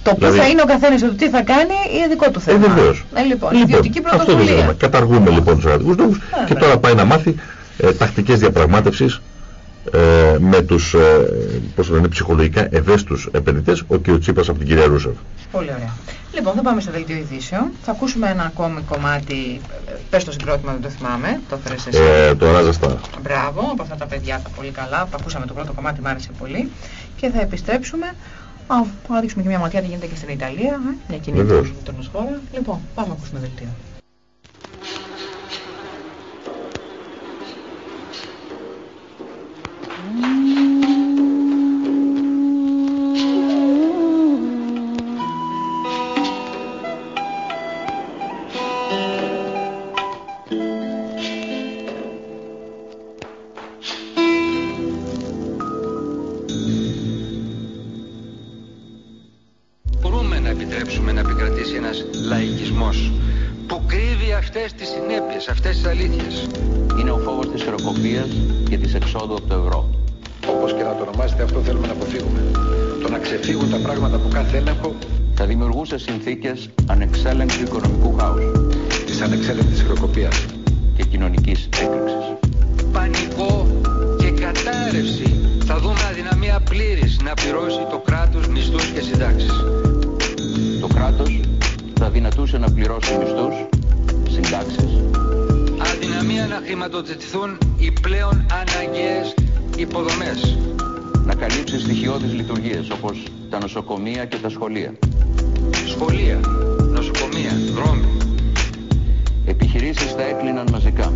Το που δηλαδή... θα είναι ο καθένας το τι θα κάνει είναι δικό του θέμα. Ε, βεβαίως. Ε, λοιπόν, λοιπόν, ιδιωτική πρωτοβουλία. Αυτό Καταργούμε λοιπόν τους εργατικούς νόμους και τώρα πάει να μάθει ε, τακτικές διαπραγμάτευσης ε, με τους ε, πώς λένε, ψυχολογικά ευαίσθητους επενδυτές, ο κ. Τσίπας από την κυρία Ρούσεφ. Πολύ ωραία. Λοιπόν, θα πάμε στο δελτίο ειδήσεων. Θα ακούσουμε ένα ακόμη κομμάτι, πες το συγκρότημα, δεν το θυμάμαι, το έφερες εσύ. Ε, το Ράζαστα. Μπράβο, από αυτά τα παιδιά τα πολύ καλά, που ακούσαμε το πρώτο κομμάτι, μου άρεσε πολύ. Και θα επιστρέψουμε Α, θα ρίξουμε και μια ματιά τι γίνεται και στην Ιταλία, ε, μια κοινή χώρα. Λοιπόν, πάμε να ακούσουμε δελτίο. επιτρέψουμε ένας λαϊκισμός που κρύβει αυτές τις συνέπειες, αυτές τις αλήθειες. Είναι ο φόβος της φεροκοπίας και της εξόδου από το ευρώ. Όπως και να το ονομάσετε αυτό θέλουμε να αποφύγουμε. Το να ξεφύγουν τα πράγματα από κάθε έλεγχο θα δημιουργούσε συνθήκες ανεξέλεγκτου οικονομικού χάους. Της ανεξέλεγκτης χρεοκοπίας. Και κοινωνικής έκρηξης. Πανικό και κατάρρευση. Θα δούμε αδυναμία πλήρης να πληρώσει το κράτος μισθούς και συντάξεις. Το κράτος θα δυνατούσε να πληρώσει μισθούς, συντάξεις. Αδυναμία να χρηματοδοτηθούν οι πλέον αναγκαίες υποδομές. Να καλύψεις στοιχειώδεις λειτουργίες όπως τα νοσοκομεία και τα σχολεία. Σχολεία, νοσοκομεία, δρόμοι. Επιχειρήσεις θα έκλειναν μαζικά.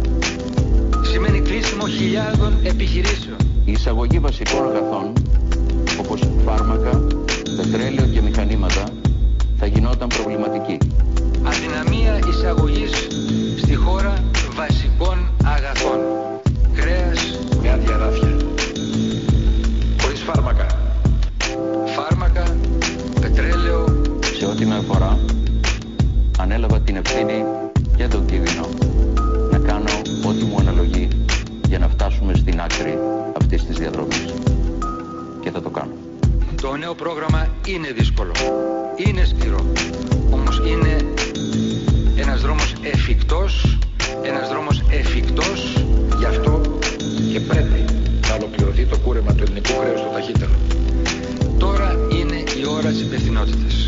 Σημαίνει κλείσιμο χιλιάδων επιχειρήσεων. Η εισαγωγή βασικών αγαθών όπως φάρμακα, πετρέλαιο και μηχανήματα θα γινόταν προβληματική. Αδυναμία εισαγωγής στη χώρα βασικών αγαθών. Κρέας με άδεια ράφια. Χωρίς φάρμακα. Φάρμακα, πετρέλαιο. Σε ό,τι με αφορά, ανέλαβα την ευθύνη και τον κίνδυνο να κάνω ό,τι μου αναλογεί για να φτάσουμε στην άκρη αυτής της διαδρομής. Και θα το κάνω. Το νέο πρόγραμμα είναι δύσκολο. Είναι σκληρό. Όμως είναι ένας δρόμος εφικτός, ένας δρόμος εφικτός, γι' αυτό και πρέπει να ολοκληρωθεί το κούρεμα του ελληνικού χρέους το ταχύτερο. Τώρα είναι η ώρα της υπευθυνότητας.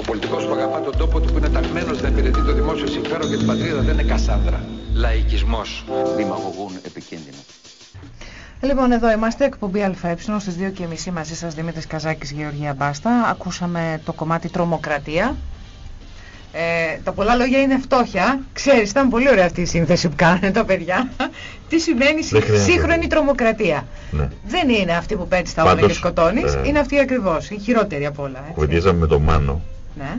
Ο πολιτικός που αγαπά τον τόπο του που είναι ταγμένος να υπηρετεί το δημόσιο συμφέρον και την πατρίδα δεν είναι κασάνδρα. Λαϊκισμός. Δημαγωγούν επικίνδυνα. Λοιπόν, εδώ είμαστε, εκπομπή ΑΕ, στις 2.30 μαζί σας Δημήτρης Καζάκης, Γεωργία Μπάστα. Ακούσαμε το κομμάτι τρομοκρατία. Ε, τα πολλά λόγια είναι φτώχεια. Ξέρεις, ήταν πολύ ωραία αυτή η σύνθεση που κάνανε τα παιδιά. Τι σημαίνει σύγχρονη τρομοκρατία. Ναι. Δεν είναι αυτή που πέτει τα όρια και σκοτώνεις, ε, είναι αυτή ακριβώς, η χειρότερη από όλα. Κουβεντιάζαμε με τον Μάνο. Ναι.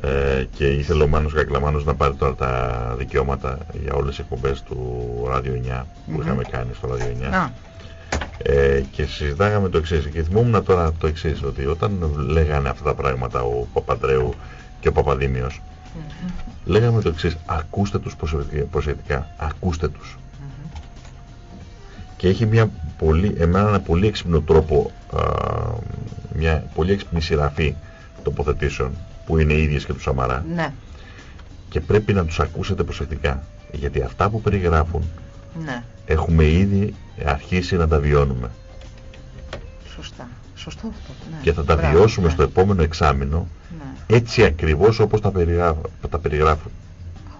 Ε, και ήθελε ο Μάνος Κακλαμάνος να πάρει τώρα τα δικαιώματα για όλες τις εκπομπές του Radio 9 που είχαμε κάνει στο Radio 9. Να. Ε, και συζητάγαμε το εξής. Και θυμόμουν τώρα το εξής ότι όταν λέγανε αυτά τα πράγματα ο Παπαντρέου και ο Παπαδήμιος mm λέγαμε το εξής. Ακούστε τους προσεκτικά ακούστε τους. Και έχει μια πολύ, εμένα ένα πολύ έξυπνο τρόπο α, μια πολύ έξυπνη σειραφή τοποθετήσεων που είναι ίδιες και τους Σαμαρά. Ναι. και πρέπει να τους ακούσετε προσεκτικά. Γιατί αυτά που περιγράφουν ναι. έχουμε ήδη αρχίσει να τα βιώνουμε. Σωστά. Σωστό αυτό. Ναι. Και θα τα βιώσουμε ναι. στο επόμενο εξάμεινο ναι. έτσι ακριβώς όπως τα, τα περιγράφουν.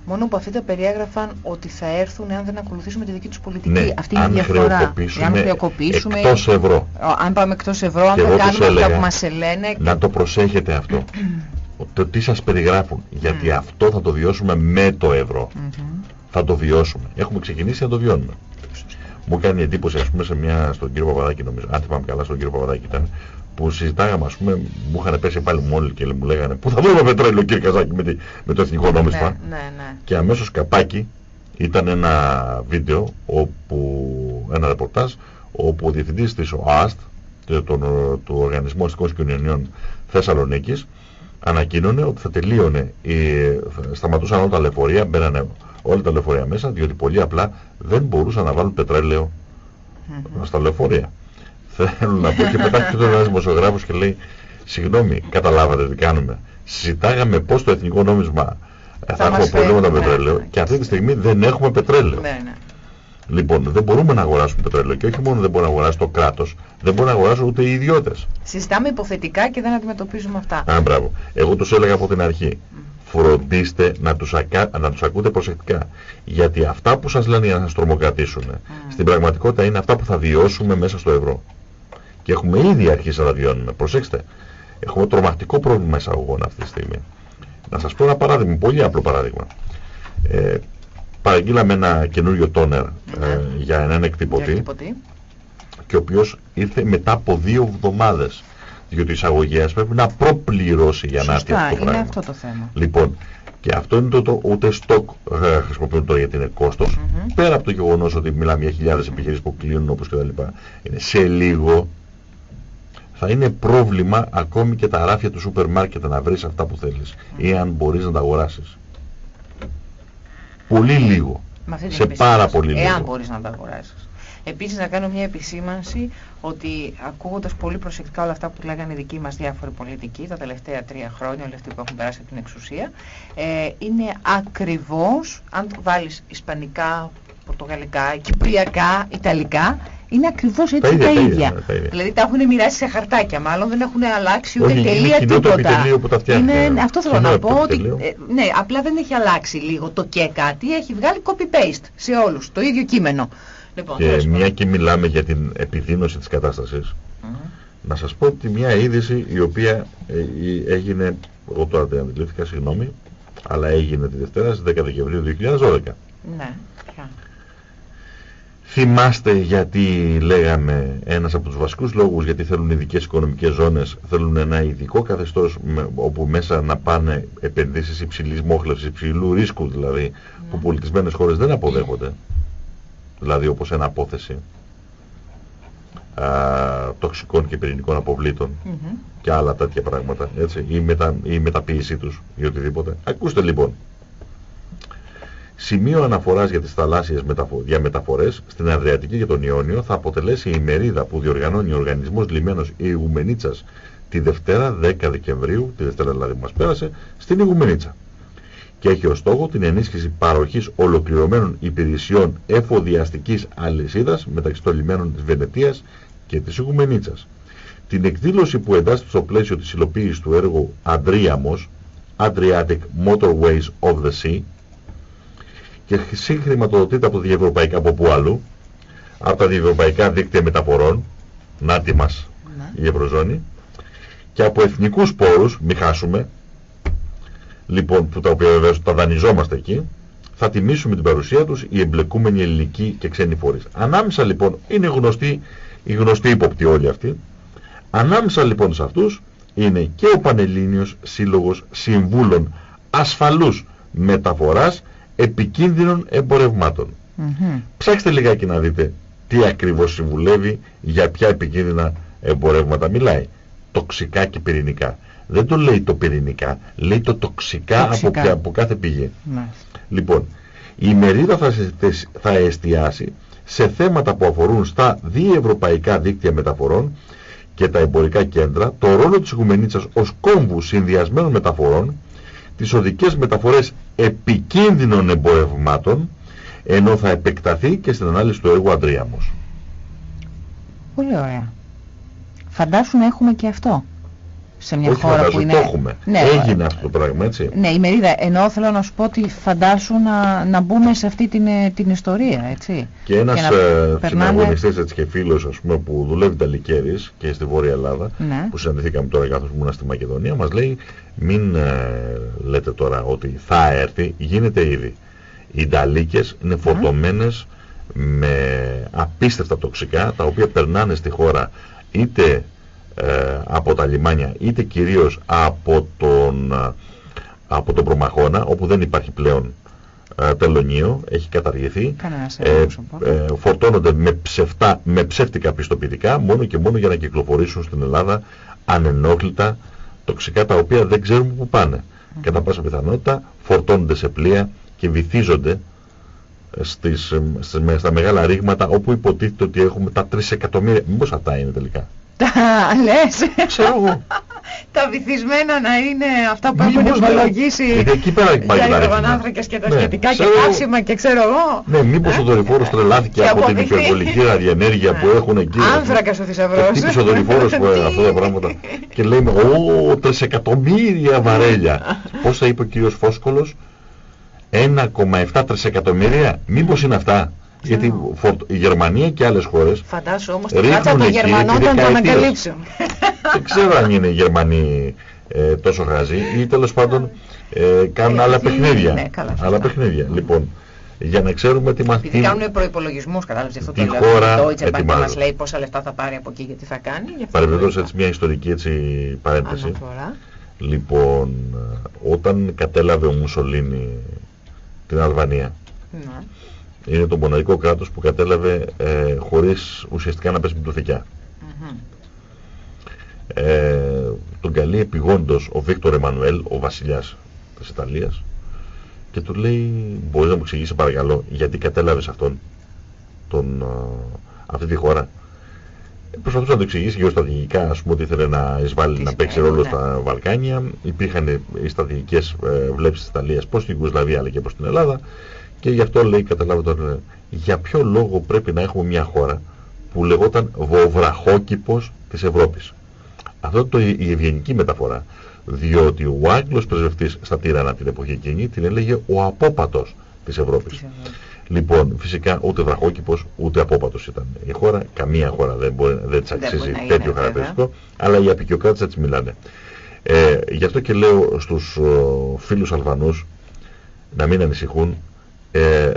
Μόνο που αυτοί τα περιέγραφαν ότι θα έρθουν αν δεν ακολουθήσουμε τη δική τους πολιτική. Ναι, Αυτή είναι η διαφορά. Αν χρεοκοπήσουμε εκτός ευρώ. Αν πάμε εκτός ευρώ, αν δεν κάνουμε αυτά που μας λένε. Να το προσέχετε αυτό. <clears throat> το τι σας περιγράφουν. Γιατί αυτό θα το βιώσουμε με το ευρώ. Θα το βιώσουμε. Έχουμε ξεκινήσει να το βιώνουμε. Μου κάνει εντύπωση, ας πούμε, σε μια, στον κύριο Παπαδάκη, νομίζω, αν θυμάμαι καλά, στον κύριο Παπαδάκη ήταν, που συζητάγαμε, ας πούμε, μου είχαν πέσει πάλι μόλι και μου λέγανε Πού θα βρούμε πετρέλαιο, κύριε Καζάκη, με, με το εθνικό νόμισμα; Ναι, ναι, ναι. Και αμέσως καπάκι ήταν ένα βίντεο, όπου, ένα ρεπορτάζ, όπου ο διευθυντής της ΟΑΣΤ, του Οργανισμού Αστικών Κοινωνιών Θεσσαλονίκης, ανακοίνωνε ότι θα τελείωνε, η, σταματούσαν όλα τα λεωφορεία, μπαίνανε όλα τα λεωφορεία μέσα, διότι πολύ απλά δεν μπορούσαν να βάλουν πετρέλαιο στα λεωφορεία. Θέλω να πω και πετάχτηκε τώρα ένας δημοσιογράφος και λέει Συγγνώμη, καταλάβατε τι κάνουμε. Συζητάγαμε πώς το εθνικό νόμισμα θα, θα έχουμε προβλήματα με πετρέλαιο και αυτή τη στιγμή δεν έχουμε πετρέλαιο. Ναι, ναι. Λοιπόν, δεν μπορούμε να αγοράσουμε πετρέλαιο και όχι μόνο δεν μπορεί να αγοράσει το κράτος, δεν μπορεί να αγοράσουν ούτε οι ιδιώτες. Συζητάμε υποθετικά και δεν αντιμετωπίζουμε αυτά. Α, μπράβο. Εγώ τους έλεγα από την αρχή φροντίστε να τους, ακα... να τους ακούτε προσεκτικά. Γιατί αυτά που σας λένε για να σας τρομοκρατήσουν, στην πραγματικότητα είναι αυτά που θα βιώσουμε μέσα στο ευρώ. Και έχουμε ήδη αρχίσει να τα βιώνουμε. Προσέξτε, έχουμε τρομακτικό πρόβλημα εισαγωγών αυτή τη στιγμή. Να σας πω ένα παράδειγμα, πολύ απλό παράδειγμα. Ε, παραγγείλαμε ένα καινούριο τόνερ ε, για έναν εκτυπωτή, και ο οποίος ήρθε μετά από δύο εβδομάδες διότι η εισαγωγέας πρέπει να προπληρώσει για να έρθει αυτό το πράγμα. είναι αυτό το θέμα. Λοιπόν, και αυτό είναι το, το ούτε στόκ ε, χρησιμοποιούν τώρα γιατί είναι κόστος, mm πέρα από το γεγονός ότι μιλάμε για χιλιάδες επιχειρήσεις που κλείνουν όπως και τα λοιπά, είναι σε λίγο θα είναι πρόβλημα ακόμη και τα ράφια του σούπερ μάρκετ να βρεις αυτά που θέλεις ή αν μπορείς να τα αγοράσεις. Πολύ λίγο. Σε πάρα πολύ λίγο. Εάν μπορείς να τα αγοράσεις. Επίσης να κάνω μια επισήμανση ότι ακούγοντας πολύ προσεκτικά όλα αυτά που λέγανε οι δικοί μας διάφοροι πολιτικοί τα τελευταία τρία χρόνια, όλοι αυτοί που έχουν περάσει από την εξουσία, ε, είναι ακριβώς, αν βάλεις ισπανικά, πορτογαλικά, κυπριακά, ιταλικά, είναι ακριβώς έτσι τα, ίδια. Δηλαδή τα έχουν μοιράσει σε χαρτάκια, μάλλον δεν έχουν αλλάξει ούτε τελεία τίποτα. που τα είναι, αυτό θέλω να πω, ότι, ε, ναι, απλά δεν έχει αλλάξει λίγο το και κάτι, έχει βγάλει copy-paste σε όλους, το ίδιο κείμενο. Λοιπόν, και μια και μιλάμε για την επιδείνωση της κατάστασης, να σας πω ότι μια είδηση η οποία ε, έγινε, εγώ τώρα δεν αντιλήφθηκα, συγγνώμη, αλλά έγινε τη Δευτέρα στις 10 Δεκεμβρίου 2012. Ναι, ποια. Θυμάστε γιατί λέγαμε ένας από τους βασικούς λόγους γιατί θέλουν ειδικές οικονομικές ζώνες, θέλουν ένα ειδικό καθεστώς όπου μέσα να πάνε επενδύσεις υψηλής μόχλευσης, υψηλού ρίσκου δηλαδή, ναι. που πολιτισμένες χώρες δεν αποδέχονται δηλαδή όπως ένα απόθεση α, τοξικών και πυρηνικών αποβλήτων και άλλα τέτοια πράγματα, έτσι, ή, μετα, η μεταποίησή τους ή οτιδήποτε. Ακούστε λοιπόν, σημείο αναφοράς για τις θαλάσσιες διαμεταφορές στην Αδριατική και τον Ιόνιο θα αποτελέσει η μερίδα που διοργανώνει ο Οργανισμός Λιμένος Ιγουμενίτσας τη Δευτέρα 10 Δεκεμβρίου, τη Δευτέρα δηλαδή που μας πέρασε, στην Ιγουμενίτσα και έχει ως στόχο την ενίσχυση παροχής ολοκληρωμένων υπηρεσιών εφοδιαστικής αλυσίδας μεταξύ των λιμένων της Βενετίας και της Ιγουμενίτσας. Την εκδήλωση που εντάσσεται στο πλαίσιο της υλοποίησης του έργου Αντρίαμος, Adriatic Motorways of the Sea, και συγχρηματοδοτείται από, διευρωπαϊκά, από πού αλλού, από τα διευρωπαϊκά δίκτυα μεταφορών, νάτι μας ναι. η Ευρωζώνη, και από εθνικούς πόρους, μην χάσουμε, λοιπόν, που τα οποία βεβαίως τα δανειζόμαστε εκεί, θα τιμήσουμε την παρουσία τους οι εμπλεκούμενοι ελληνικοί και ξένοι φορείς. Ανάμεσα λοιπόν, είναι γνωστοί, οι γνωστοί υποπτοί όλοι αυτοί, ανάμεσα λοιπόν σε αυτούς είναι και ο Πανελλήνιος Σύλλογος Συμβούλων Ασφαλούς Μεταφοράς Επικίνδυνων Εμπορευμάτων. Mm Ψάξτε λιγάκι να δείτε τι ακριβώς συμβουλεύει, για ποια επικίνδυνα εμπορεύματα μιλάει. Τοξικά και πυρηνικά. Δεν το λέει το πυρηνικά, λέει το τοξικά, Από, από, κάθε πηγή. Ναι. Λοιπόν, η μερίδα θα, θα εστιάσει σε θέματα που αφορούν στα διευρωπαϊκά δίκτυα μεταφορών και τα εμπορικά κέντρα, το ρόλο της Οικουμενίτσας ως κόμβου συνδυασμένων μεταφορών, τις οδικές μεταφορές επικίνδυνων εμπορευμάτων, ενώ θα επεκταθεί και στην ανάλυση του έργου Αντρίαμος. Πολύ ωραία. Φαντάσου να έχουμε και αυτό σε μια Όχι, χώρα που είναι... το έχουμε. Ναι, Έγινε αυτό το πράγμα, έτσι. Ναι, η μερίδα. Ενώ θέλω να σου πω ότι φαντάσου να, να μπούμε σε αυτή την, ε, την ιστορία, έτσι. Και ένας και ε, περνάμε... έτσι και φίλος, ας πούμε, που δουλεύει τα Λικέρης και στη Βόρεια Ελλάδα, ναι. που συναντηθήκαμε τώρα καθώς ήμουν στη Μακεδονία, μας λέει μην ε, λέτε τώρα ότι θα έρθει, γίνεται ήδη. Οι Νταλίκες είναι φορτωμένες με απίστευτα τοξικά, τα οποία περνάνε στη χώρα είτε ε, από τα λιμάνια είτε κυρίως από τον, ε, από τον Προμαχώνα όπου δεν υπάρχει πλέον ε, τελωνίο, έχει καταργηθεί ε, ε, φορτώνονται με, ψευτά, με ψεύτικα πιστοποιητικά μόνο και μόνο για να κυκλοφορήσουν στην Ελλάδα ανενόχλητα τοξικά τα οποία δεν ξέρουμε που πάνε. Mm. Κατά πάσα πιθανότητα φορτώνονται σε πλοία και βυθίζονται στις, στις, στα μεγάλα ρήγματα όπου υποτίθεται ότι έχουμε τα 3 εκατομμύρια. Μήπως αυτά είναι τελικά; Τα λες. Ξέρω εγώ. τα βυθισμένα να είναι αυτά που έχουν υπολογίσει για υδρογονάνθρακες και τα ναι, σχετικά και καύσιμα και ξέρω εγώ. Ναι, μήπως ο δορυφόρος τρελάθηκε από την υπερβολική ραδιενέργεια που έχουν εκεί. Άνθρακας ο θησαυρός. Χτύπησε ο δορυφόρος <laughs> που έκανε αυτά τα πράγματα. Και λέμε, ω, τρισεκατομμύρια βαρέλια. Πώς θα είπε ο κύριος Φόσκολος, 1,7 τρισεκατομμύρια. Μήπως είναι αυτά; Γιατί η Γερμανία και άλλες χώρες Φαντάσου όμως τη φάτσα των Γερμανών να το ανακαλύψουν. Δεν ξέρω αν είναι οι Γερμανοί ε, τόσο γάζοι ή τέλος πάντων ε, κάνουν άλλα παιχνίδια. Ναι, καλά, άλλα παιχνίδια. Λοιπόν, για να ξέρουμε τι μας... Επειδή κάνουν προϋπολογισμούς, κατάλαβες, αυτό το λέω. Χώρα το Deutsche Bank μας λέει πόσα λεφτά θα πάρει από εκεί, γιατί θα κάνει. Παρεμπιπτώς έτσι μια ιστορική έτσι παρένθεση. Λοιπόν, όταν κατέλαβε ο Μουσολίνη την Αλβανία, ναι είναι το μοναδικό κράτος που κατέλαβε ε, χωρίς ουσιαστικά να πέσει με το Mm -hmm. ε, τον καλεί επιγόντως ο Βίκτορ Εμμανουέλ, ο βασιλιάς της Ιταλίας και του λέει μπορείς να μου εξηγήσεις παρακαλώ γιατί κατέλαβες αυτόν τον, αυτή τη χώρα προσπαθούσε να το εξηγήσει γεωστρατηγικά, ας πούμε, ότι ήθελε να εισβάλλει, να παίξει ρόλο ναι. στα Βαλκάνια. Υπήρχαν οι στρατηγικές ε, βλέψεις της Ιταλίας προς την Ιουγκοσλαβία αλλά και προς την Ελλάδα. Και γι' αυτό λέει, καταλάβετε τώρα, για ποιο λόγο πρέπει να έχουμε μια χώρα που λεγόταν βοβραχόκηπος της Ευρώπης. Αυτό το η ευγενική μεταφορά. Διότι ο Άγγλος πρεσβευτής στα Τύρανα την εποχή εκείνη την έλεγε ο απόπατος της Ευρώπης. Λοιπόν, φυσικά ούτε βραχόκηπος ούτε απόπατος ήταν η χώρα. Καμία χώρα δεν, μπορεί, δεν της αξίζει τέτοιο χαρακτηριστικό. Αλλά οι απεικιοκράτες έτσι μιλάνε. Ε, γι' αυτό και λέω στους ο, φίλους Αλβανούς να μην ανησυχούν. Ε,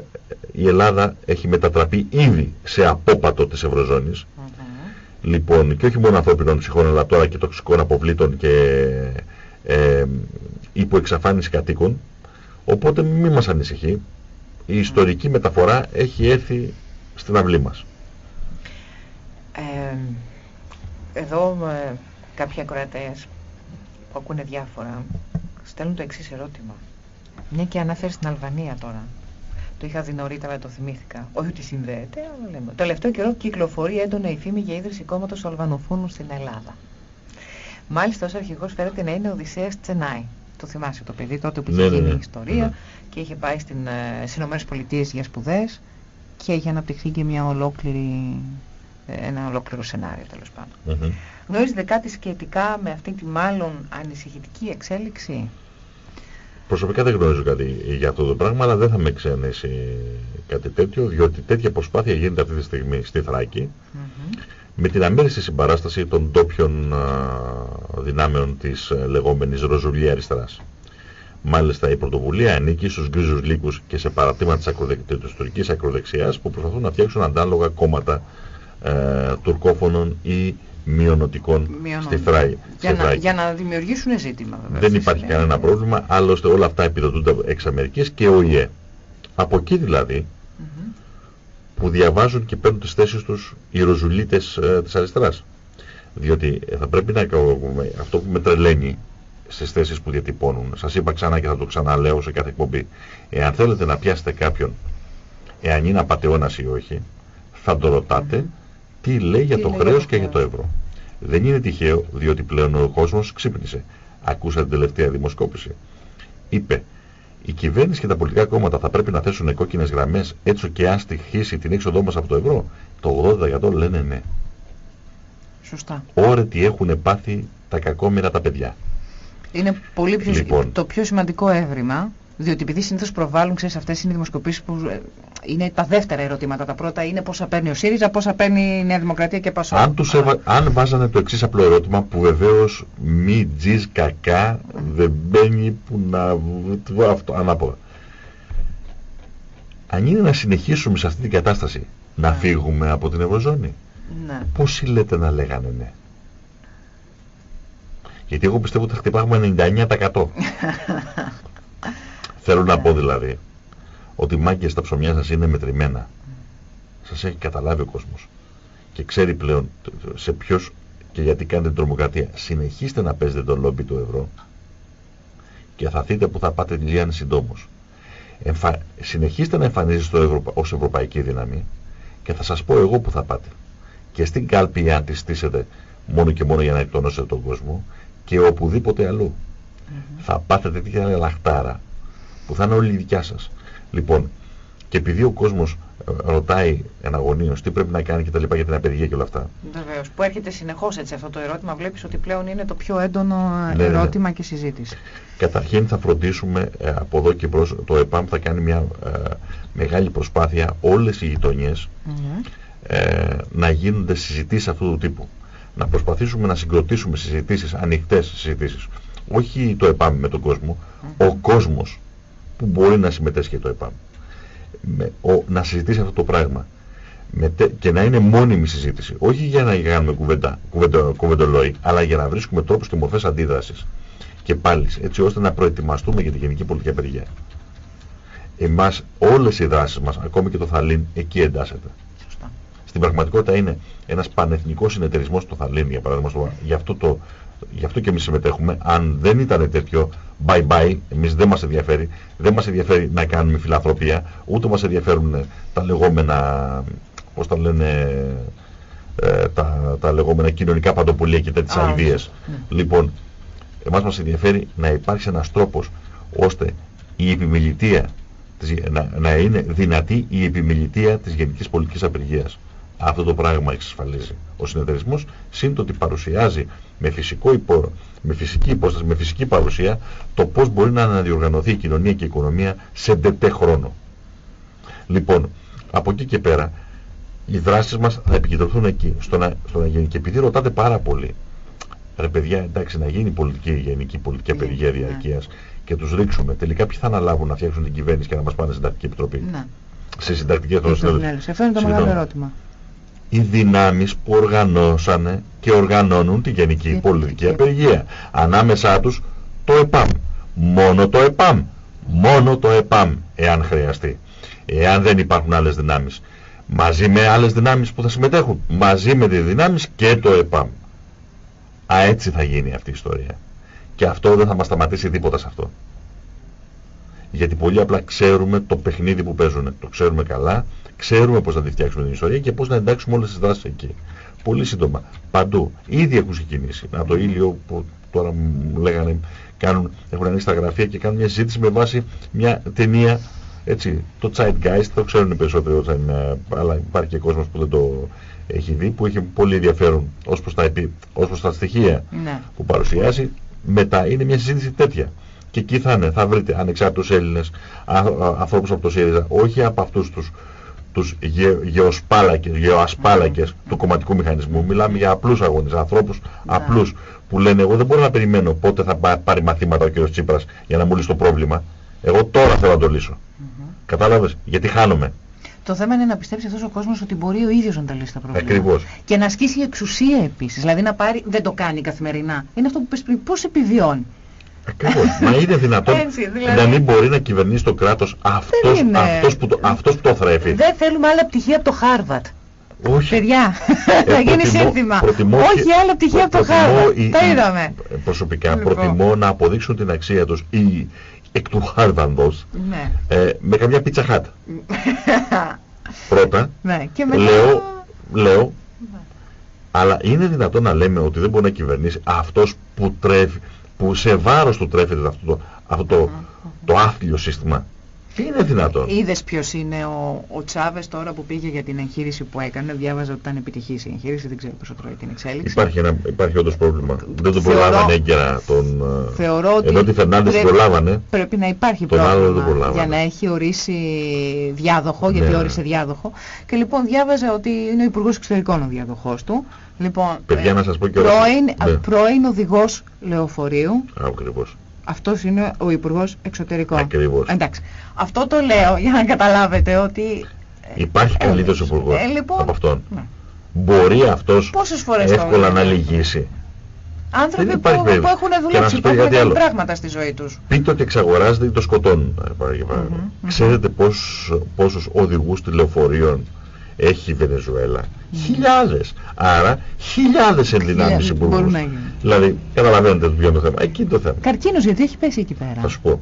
η Ελλάδα έχει μετατραπεί ήδη σε απόπατο της Ευρωζώνης. Λοιπόν, και όχι μόνο ανθρώπινων ψυχών, αλλά τώρα και τοξικών αποβλήτων και ε, υποεξαφάνιση κατοίκων. Οπότε μην μας ανησυχεί η ιστορική μεταφορά έχει έρθει στην αυλή μας. Ε, εδώ ε, κάποιοι ακροατές που ακούνε διάφορα στέλνουν το εξής ερώτημα. Μια και αναφέρεις στην Αλβανία τώρα. Το είχα δει νωρίτερα, το θυμήθηκα. Όχι ότι συνδέεται, αλλά λέμε. Το τελευταίο καιρό κυκλοφορεί έντονα η φήμη για ίδρυση κόμματος Αλβανοφούνου στην Ελλάδα. Μάλιστα, ως αρχηγός φέρεται να είναι ο Οδυσσέας Τσενάη. Το θυμάσαι το παιδί τότε που είχε ναι, ναι γίνει ναι, η ιστορία ναι. και είχε πάει στην, ε, στις ΗΠΑ για σπουδές και είχε αναπτυχθεί και μια ολόκληρη, ε, ένα ολόκληρο σενάριο τέλος πάντων. Mm -hmm. Γνωρίζετε κάτι σχετικά με αυτή τη μάλλον ανησυχητική εξέλιξη; Προσωπικά δεν γνωρίζω κάτι για αυτό το πράγμα, αλλά δεν θα με ξενήσει κάτι τέτοιο, διότι τέτοια προσπάθεια γίνεται αυτή τη στιγμή στη Θράκη, mm -hmm. με την αμέριστη συμπαράσταση των ντόπιων δυνάμεων της ε, λεγόμενης Ροζουλία Αριστεράς. Μάλιστα η πρωτοβουλία ανήκει στους γκρίζους λύκους και σε παρατήματα της, ακροδε... της τουρκικής ακροδεξιάς που προσπαθούν να φτιάξουν αντάλογα κόμματα ε, τουρκόφωνων ή μειονοτικών στη Θράκη. Για, να, για να δημιουργήσουν ζήτημα βέβαια. Δεν υπάρχει κανένα πρόβλημα, άλλωστε όλα αυτά επιδοτούνται εξ Αμερικής και ο ΙΕ. Από εκεί δηλαδή που διαβάζουν και παίρνουν τις θέσεις τους οι ροζουλίτες ε, της αριστεράς. Διότι θα πρέπει να αυτό που με τρελαίνει στις θέσεις που διατυπώνουν. Σας είπα ξανά και θα το ξαναλέω σε κάθε εκπομπή. Εάν θέλετε να πιάσετε κάποιον, εάν είναι απατεώνας ή όχι, θα το ρωτάτε τι λέει για το χρέος και για το ευρώ. Δεν είναι τυχαίο, διότι πλέον ο κόσμος ξύπνησε. Ακούσατε την τελευταία δημοσκόπηση. Είπε, η κυβέρνηση και τα πολιτικά κόμματα θα πρέπει να θέσουν κόκκινες γραμμές έτσι και αν στοιχήσει την έξοδό μας από το ευρώ. Το 80% λένε ναι. Σωστά. Όρετοι έχουν πάθει τα κακόμοιρα τα παιδιά. Είναι πολύ πιο λοιπόν. το πιο σημαντικό έβριμα, διότι επειδή συνήθως προβάλλουν, ξέρεις, αυτές είναι οι δημοσκοπήσεις που ε, είναι τα δεύτερα ερωτήματα. Τα πρώτα είναι πόσα παίρνει ο ΣΥΡΙΖΑ, πόσα παίρνει η Νέα Δημοκρατία και πόσα... Αν, τους έβα... αν βάζανε το εξής απλό ερώτημα, που βεβαίως μη τζις κακά δεν μπαίνει που να... αυτό, ανάποδα. Αν είναι να συνεχίσουμε σε αυτή την κατάσταση, να φύγουμε από την Ευρωζώνη. Ναι. Πόσοι λέτε να λέγανε ναι; Γιατί εγώ πιστεύω ότι θα χτυπάγουμε 99%. <laughs> Θέλω να πω δηλαδή ότι οι μάγκες στα ψωμιά σας είναι μετρημένα. Σας έχει καταλάβει ο κόσμος. Και ξέρει πλέον σε ποιος και γιατί κάνετε την τρομοκρατία. Συνεχίστε να παίζετε το λόμπι του ευρώ και θα δείτε που θα πάτε λιάν συντόμως. Εμφα... Συνεχίστε να εμφανίζεστε Ευρω... ως ευρωπαϊκή δύναμη και θα σας πω εγώ που θα πάτε και στην κάλπη αν τη στήσετε μόνο και μόνο για να εκτονώσετε τον κόσμο και οπουδήποτε αλλού. Mm -hmm. Θα πάθετε τέτοια λαχτάρα που θα είναι όλη η δικιά σας. Λοιπόν, και επειδή ο κόσμος ε, ρωτάει εναγωνίως τι πρέπει να κάνει και τα λοιπά για την απεργία και όλα αυτά. Βεβαίως. Που έρχεται συνεχώς έτσι αυτό το ερώτημα. Βλέπεις ότι πλέον είναι το πιο έντονο ναι, ναι, ναι. ερώτημα και συζήτηση. Καταρχήν θα φροντίσουμε ε, από εδώ και μπρος, το ΕΠΑΜ θα κάνει μια ε, μεγάλη προσπάθεια όλες οι γειτονιές ε, να γίνονται συζητήσεις αυτού του τύπου. Να προσπαθήσουμε να συγκροτήσουμε συζητήσεις, ανοιχτές συζητήσεις. Όχι το ΕΠΑΜ με τον κόσμο, ο κόσμος που μπορεί να συμμετέσχει το ΕΠΑΜ. Με, ο, να συζητήσει αυτό το πράγμα. Με, και να είναι μόνιμη συζήτηση. Όχι για να κάνουμε κουβέντα, κουβεντολόι, αλλά για να βρίσκουμε τρόπους και μορφές αντίδρασης. Και πάλι, έτσι ώστε να προετοιμαστούμε για την γενική πολιτική απεργία. Εμάς όλες οι δράσεις μας, ακόμη και το θαλήν, εκεί εντάσσεται. Στην πραγματικότητα είναι ένας πανεθνικός συνεταιρισμός στο Θαλήνη, για παράδειγμα, γι' αυτό, το, γι αυτό και εμείς συμμετέχουμε. Αν δεν ήταν τέτοιο, bye bye, εμείς δεν μας ενδιαφέρει. Δεν μας ενδιαφέρει να κάνουμε φιλανθρωπία, ούτε μας ενδιαφέρουν τα λεγόμενα, πώς τα λένε, ε, τα, τα λεγόμενα κοινωνικά παντοπολία και τέτοιες αηδίες. Ναι. Λοιπόν, εμάς μας ενδιαφέρει να υπάρξει ένας τρόπος ώστε η επιμελητεία να, να είναι δυνατή η επιμελητεία της γενικής πολιτικής απεργίας. Αυτό το πράγμα εξασφαλίζει ο συνεταιρισμός, συν το ότι παρουσιάζει με φυσικό υπόρο, με φυσική υπόσταση, με φυσική παρουσία, το πώς μπορεί να αναδιοργανωθεί η κοινωνία και η οικονομία σε ντε τε χρόνο. Λοιπόν, από εκεί και πέρα, οι δράσεις μας θα επικεντρωθούν εκεί, στο να, στο να γίνει. Και επειδή ρωτάτε πάρα πολύ, ρε παιδιά, εντάξει, να γίνει πολιτική, γενική πολιτική ναι, απεργία ναι. διαρκείας και τους ρίξουμε, τελικά ποιοι θα αναλάβουν να φτιάξουν την κυβέρνηση και να μας πάνε συντακτική επιτροπή; Ναι. Σε συντακτική επιτροπή. Αυτό είναι το μεγάλο ερώτημα οι δυνάμεις που οργανώσανε και οργανώνουν τη γενική πολιτική απεργία. Ανάμεσά τους το ΕΠΑΜ. Μόνο το ΕΠΑΜ. Μόνο το ΕΠΑΜ, εάν χρειαστεί. Εάν δεν υπάρχουν άλλες δυνάμεις. Μαζί με άλλες δυνάμεις που θα συμμετέχουν. Μαζί με τις δυνάμεις και το ΕΠΑΜ. Α, έτσι θα γίνει αυτή η ιστορία. Και αυτό δεν θα μας σταματήσει τίποτα σε αυτό. Γιατί πολύ απλά ξέρουμε το παιχνίδι που παίζουν. Το ξέρουμε καλά Ξέρουμε πώς να τη φτιάξουμε την ιστορία και πώς να εντάξουμε όλες τις δράσεις εκεί. Πολύ σύντομα. Παντού. Ήδη έχουν ξεκινήσει. Από το ήλιο που τώρα μου λέγανε κάνουν, έχουν ανοίξει τα γραφεία και κάνουν μια συζήτηση με βάση μια ταινία έτσι, το Zeitgeist, το ξέρουν οι περισσότεροι όταν, αλλά υπάρχει και κόσμος που δεν το έχει δει, που έχει πολύ ενδιαφέρον ως προς τα, ως προς τα στοιχεία ναι. που παρουσιάζει. Μετά είναι μια συζήτηση τέτοια. Και εκεί θα είναι, θα βρείτε ανεξάρτητους Έλληνες, ανθρώπους από το ΣΥΡΙΖΑ, όχι από αυτούς τους τους γε, γεωσπάλακες, γεωασπάλακες του κομματικού μηχανισμού. Μιλάμε για απλούς αγώνες, ανθρώπους ναι. απλούς που λένε εγώ δεν μπορώ να περιμένω πότε θα πάρει μαθήματα ο κ. Τσίπρας για να μου λύσει το πρόβλημα. Εγώ τώρα θέλω να το λύσω. Mm -hmm. Κατάλαβες, γιατί χάνομαι. Το θέμα είναι να πιστέψει αυτός ο κόσμος ότι μπορεί ο ίδιος να τα λύσει τα προβλήματα. Ακριβώς. Και να ασκήσει εξουσία επίσης. Δηλαδή να πάρει. Δεν το κάνει καθημερινά. Είναι αυτό που πες πριν. Πώς επιβιώνει; Ακριβώς. Μα είναι δυνατόν δηλαδή... να μην μπορεί να κυβερνήσει το κράτος αυτός, αυτός, που, το, αυτός που το θρέφει. Δεν θέλουμε άλλα πτυχία από το Χάρβατ. Όχι. Παιδιά, ε, <laughs> θα γίνει σύνθημα. Όχι άλλα πτυχία από το Χάρβατ. Τα είδαμε. Προσωπικά λοιπόν. προτιμώ να αποδείξουν την αξία τους ή εκ του Χάρβαντος ναι. ε, με καμιά Pizza Hut. <laughs> Πρώτα, ναι. και μετά... λέω, λέω ναι. αλλά είναι δυνατόν να λέμε ότι δεν μπορεί να κυβερνήσει αυτός που τρέφει που σε βάρος του τρέφεται αυτό το, αυτό το, το άθλιο σύστημα. Τι είναι δυνατόν; Είδες ποιος είναι ο, ο Τσάβες τώρα που πήγε για την εγχείρηση που έκανε; Διάβαζα ότι ήταν επιτυχής η εγχείρηση, δεν ξέρω πόσο τρώει την εξέλιξη. Υπάρχει, ένα, υπάρχει όντως πρόβλημα. Δεν τον προλάβανε έγκαιρα τον. Ε, θεωρώ ότι. Ενώ τη Φερνάνδη προλάβανε. Πρέπει να υπάρχει τον πρόβλημα για να έχει ορίσει διάδοχο, γιατί ναι. όρισε διάδοχο. Και λοιπόν διάβαζα ότι είναι ο Υπουργός Εξωτερικών ο διάδοχός του. Λοιπόν, Παιδιά, να σας πω και πρώην, ναι. πρώην οδηγός λεωφορείου. Ακριβώς. Αυτός είναι ο Υπουργός Εξωτερικών. Ακριβώς. Εντάξει. Αυτό το λέω για να καταλάβετε ότι... Υπάρχει ε, καλύτερος υπουργός ε, λοιπόν, από αυτόν. Ναι. Μπορεί αυτός εύκολα να λυγίσει. Άνθρωποι που, που, έχουν δουλέψει, που έχουν κάνει πράγματα στη ζωή τους. Πείτε ότι εξαγοράζεται ή το σκοτώνουν. Mm -hmm, Ξέρετε πώς, πόσους οδηγούς τηλεοφορείων έχει η Βενεζουέλα. Χιλιάδες. Άρα χιλιάδες ενδυνάμεις υπουργούς. Δηλαδή, καταλαβαίνετε ποιο είναι το θέμα. Εκεί είναι το θέμα. Καρκίνος γιατί έχει πέσει εκεί πέρα. Θα σου πω.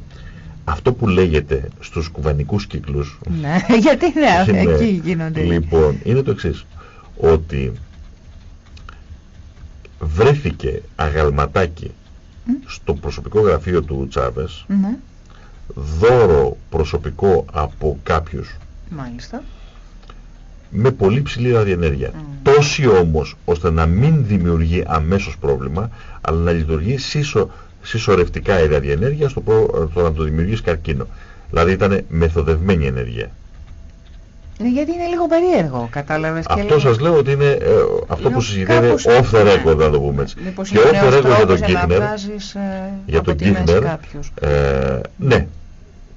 Αυτό που λέγεται στους κουβανικούς κύκλους... Ναι, <laughs> γιατί ναι, <laughs> εκεί γίνονται. Λοιπόν, είναι το εξής. Ότι βρέθηκε αγαλματάκι στο προσωπικό γραφείο του Τσάβες ναι. δώρο προσωπικό από κάποιους Μάλιστα με πολύ ψηλή ραδιενέργεια. Mm. Τόση όμως ώστε να μην δημιουργεί αμέσως πρόβλημα, αλλά να λειτουργεί συσσω, συσσωρευτικά η ραδιενέργεια στο, στο να το δημιουργήσει καρκίνο. Δηλαδή ήταν μεθοδευμένη ενέργεια. Ναι, γιατί είναι λίγο περίεργο, κατάλαβες. Αυτό λίγο... σας λέω ότι είναι ε, αυτό που συζητείτε off the record, να το πούμε έτσι. και off the record για τον Κίχνερ, ε, για τον Κίχνερ, ε, ναι,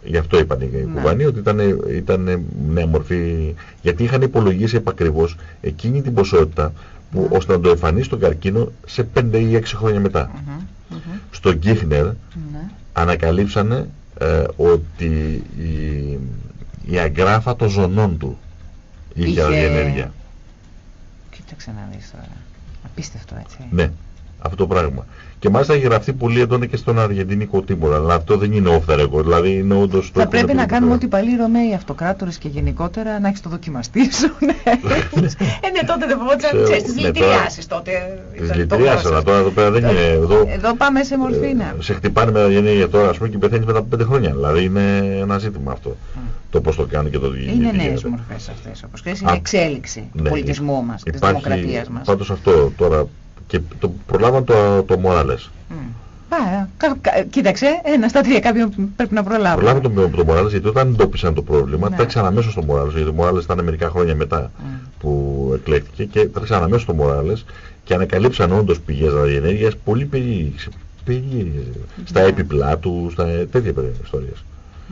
Γι' αυτό είπαν οι ναι. Κουβανοί ότι ήταν, ήταν νέα μορφή, γιατί είχαν υπολογίσει επακριβώς εκείνη την ποσότητα που, ναι. ώστε να το εμφανίσει τον καρκίνο σε 5 ή 6 χρόνια μετά. Mm Στον Κίχνερ ναι. ανακαλύψανε ε, ότι η, η αγκράφα των ζωνών του είχε, είχε... ενέργεια. Κοίταξε να δεις τώρα. Απίστευτο έτσι. Ναι, αυτό το πράγμα. Και μάλιστα έχει γραφτεί πολύ έντονα και στον Αργεντινικό Τίμωρα. Αλλά αυτό δεν είναι off the record. Δηλαδή είναι όντως Θα πρέπει να κάνουμε ό,τι παλιοί Ρωμαίοι αυτοκράτορες και γενικότερα να έχεις το δοκιμαστή σου. Ναι, <laughs> ε, ναι τότε δεν φοβόταν, ξέρεις, τις λυτηριάσεις τότε. Τις λυτηριάσεις, αλλά τώρα εδώ πέρα δεν είναι. Εδώ, εδώ πάμε σε μορφή, ναι. Σε χτυπάνε με τα γενναία τώρα, ας πούμε, και πεθαίνεις μετά από πέντε χρόνια. Δηλαδή είναι ένα ζήτημα αυτό. Το πώς το κάνει και το τι Είναι νέες μορφές αυτές, όπως ξέρεις, είναι εξέλιξη του ναι, πολιτισμού μας, της δημοκρατίας μας. Πάντως αυτό τώρα και το προλάβαν το, το Μοράλες. Mm. κοίταξε, ένα στα τρία κάποιον πρέπει να προλάβει. Προλάβαν το, το Μοράλες γιατί όταν εντόπισαν το πρόβλημα, ναι. τρέξαν αμέσως στο Μοράλες, γιατί το Μοράλες ήταν μερικά χρόνια μετά mm. που εκλέχθηκε και τρέξαν αμέσως στο Μοράλες και ανακαλύψαν όντως πηγές ραδιενέργειας πολύ περίεργες, περίεργες yeah. στα έπιπλά του, στα τέτοια ιστορίες.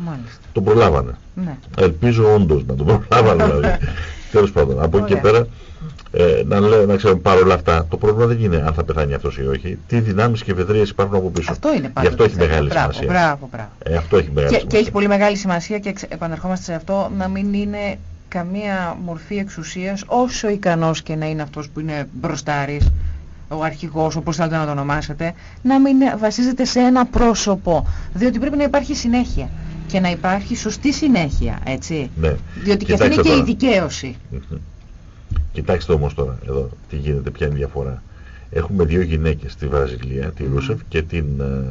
Μάλιστα. Το προλάβανε. Ναι. Ελπίζω όντως να το προλάβανε δηλαδή. <laughs> Τέλος πάντων, από εκεί και πέρα ε, να, λέω, να ξέρουμε παρόλα αυτά, το πρόβλημα δεν είναι αν θα πεθάνει αυτός ή όχι, τι δυνάμεις και ευεδρίε υπάρχουν από πίσω. Αυτό είναι Γι' αυτό έχει μεγάλη μπράβο, σημασία. Μπράβο, μπράβο. Ε, αυτό έχει μεγάλη και, σημασία. Και έχει πολύ μεγάλη σημασία και επανερχόμαστε σε αυτό να μην είναι καμία μορφή εξουσίας όσο ικανός και να είναι αυτός που είναι μπροστάρης ο αρχηγός, όπως θέλετε να το ονομάσετε, να μην βασίζεται σε ένα πρόσωπο, διότι πρέπει να υπάρχει συνέχεια και να υπάρχει σωστή συνέχεια, έτσι. Ναι. Διότι και αυτή είναι και η δικαίωση. Κοιτάξτε όμως τώρα εδώ τι γίνεται, ποια είναι η διαφορά. Έχουμε δύο γυναίκες στη Βραζιλία, τη Ρούσεφ και την, ε,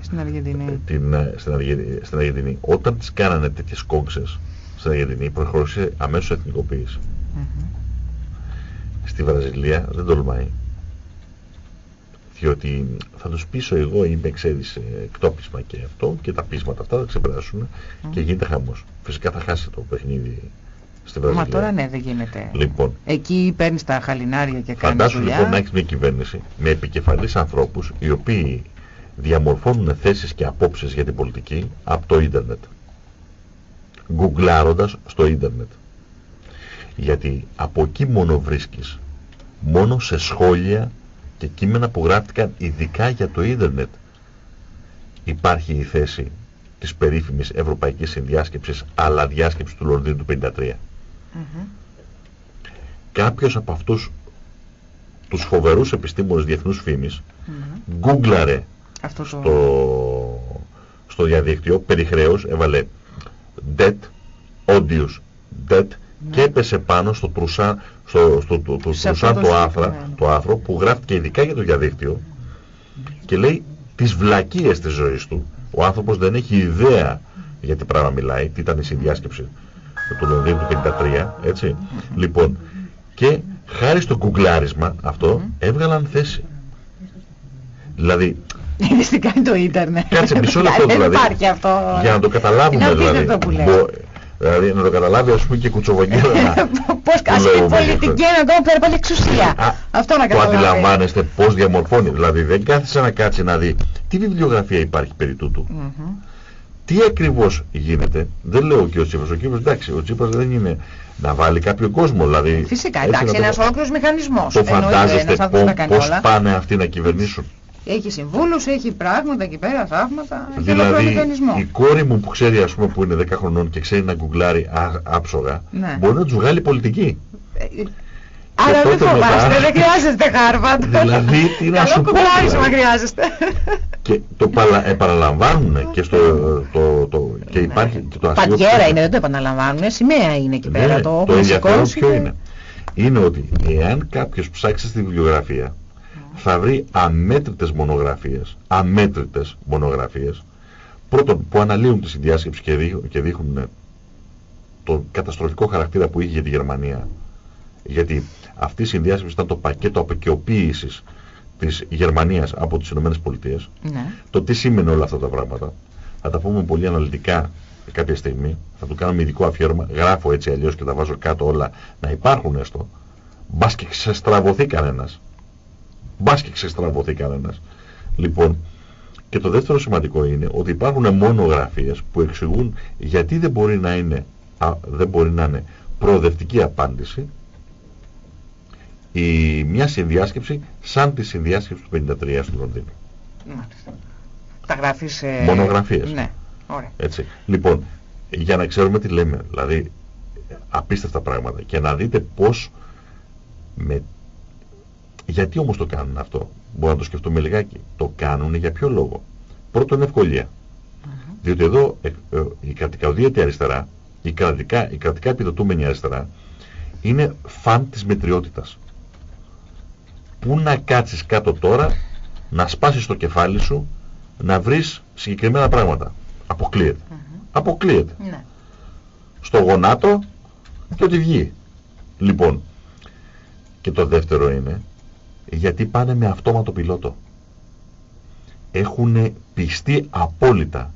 στην Αργεντινή. Ε, την, ε, στην, Αργεντινή, στην Αργεντινή. Όταν τις κάνανε τέτοιες κόξες στην Αργεντινή προχωρούσε αμέσως εθνικοποίηση. Mm Στη Βραζιλία δεν τολμάει. Διότι θα τους πείσω εγώ είμαι ξέρεις εκτόπισμα και αυτό και τα πείσματα αυτά θα ξεπεράσουν και γίνεται χαμός. Φυσικά θα χάσει το παιχνίδι στην Βραζιλία. Μα τώρα ναι, δεν γίνεται. Λοιπόν, Εκεί παίρνεις τα χαλινάρια και κάνεις Φαντάσου λοιπόν να έχεις μια κυβέρνηση με επικεφαλής ανθρώπους οι οποίοι διαμορφώνουν θέσεις και απόψεις για την πολιτική από το ίντερνετ. Γκουγκλάροντας στο ίντερνετ. Γιατί από εκεί μόνο βρίσκεις, μόνο σε σχόλια και κείμενα που γράφτηκαν ειδικά για το ίντερνετ υπάρχει η θέση της περίφημης Ευρωπαϊκής Συνδιάσκεψης αλλά διάσκεψης του Λονδίνου του 1953. Mm Κάποιος από αυτούς τους φοβερούς επιστήμονες διεθνούς φήμης mm γκούγκλαρε Αυτό στο, στο διαδίκτυο περιχρέως έβαλε debt, odious, debt ναι. και έπεσε πάνω στο τρουσά, στο, στο, το, το, τρουσά το, άθρα, το άθρο που γράφτηκε ειδικά για το διαδίκτυο και λέει τις βλακίες της ζωής του. Ο άνθρωπος δεν έχει ιδέα για τι πράγμα μιλάει, τι ήταν η συνδιάσκεψη του Λονδίνου του 1953, έτσι. Λοιπόν, και χάρη στο κουγκλάρισμα αυτό έβγαλαν θέση. Δηλαδή... Είδες τι κάνει το ίντερνετ. Κάτσε μισό λεπτό δηλαδή. Δεν υπάρχει αυτό. Για να το καταλάβουμε δηλαδή. Δηλαδή να το καταλάβει ας πούμε και κουτσοβογγέλα. <laughs> Πώς κάνει η πολιτική να το παίρνει πάλι εξουσία. Αυτό να καταλάβει. Το αντιλαμβάνεστε πώς διαμορφώνει. Δηλαδή δεν κάθισε να κάτσει να δει τι βιβλιογραφία υπάρχει περί τούτου. Τι ακριβώς γίνεται, δεν λέω και ο Τσίπρας, ο Τσίπρας εντάξει, ο Τσίπρας δεν είναι να βάλει κάποιο κόσμο, δηλαδή... Φυσικά, εντάξει, ένας το... ολόκληρος μηχανισμός. Το φαντάζεστε πώς πάνε αυτοί να κυβερνήσουν; Έχει συμβούλους, έχει πράγματα εκεί πέρα, θαύματα, δηλαδή, η κόρη μου που ξέρει ας πούμε που είναι 10 χρονών και ξέρει να γκουγκλάρει άψογα, ναι. μπορεί να τους βγάλει πολιτική; Ε, Άρα δεν φοβάστε, μετά... δεν χρειάζεστε Χάρβαντ. Δηλαδή, τι να σου πω. Καλό χρειάζεστε. Και το παρα, επαναλαμβάνουν και, στο, το, το, και υπάρχει ναι. και το αστείο. Παντιέρα είναι, δεν το επαναλαμβάνουν, σημαία είναι εκεί πέρα. Ναι, το, το ενδιαφέρον ποιο είναι; Είναι ότι εάν κάποιος ψάξει στη βιβλιογραφία θα βρει αμέτρητες μονογραφίες, αμέτρητες μονογραφίες, πρώτον που αναλύουν τη συνδιάσκεψη και δείχνουν τον καταστροφικό χαρακτήρα που είχε για τη Γερμανία γιατί αυτή η συνδιάσκεψη ήταν το πακέτο αποκαιοποίησης της Γερμανίας από τις Ηνωμένες Πολιτείες. Ναι. Το τι σήμαινε όλα αυτά τα πράγματα. Θα τα πούμε πολύ αναλυτικά κάποια στιγμή. Θα του κάνουμε ειδικό αφιέρωμα. Γράφω έτσι αλλιώς και τα βάζω κάτω όλα να υπάρχουν έστω. Μπας και ξεστραβωθεί κανένας. Μπας και ξεστραβωθεί κανένας. Λοιπόν, και το δεύτερο σημαντικό είναι ότι υπάρχουν μονογραφίες που εξηγούν γιατί δεν μπορεί να είναι, α, δεν μπορεί να είναι προοδευτική απάντηση η, μια συνδιάσκεψη σαν τη συνδιάσκεψη του 53 στο Λονδίνο. Μάλιστα. Τα γράφεις... Ε... Μονογραφίες. Ναι, ωραία. Έτσι. Λοιπόν, για να ξέρουμε τι λέμε, δηλαδή απίστευτα πράγματα και να δείτε πώς με Γιατί όμως το κάνουν αυτό. Μπορώ να το σκεφτούμε λιγάκι. Το κάνουν για ποιο λόγο; Πρώτον ευκολία. Διότι εδώ ε, ε, η κρατικά αριστερά, η κρατικά, η κρατικά επιδοτούμενη αριστερά, είναι φαν της μετριότητας. Πού να κάτσεις κάτω τώρα, να σπάσεις το κεφάλι σου, να βρεις συγκεκριμένα πράγματα. Αποκλείεται. Αποκλείεται. Ναι. Στο γονάτο και ό,τι βγει. Λοιπόν, και το δεύτερο είναι, γιατί πάνε με αυτόματο πιλότο. Έχουν πιστεί απόλυτα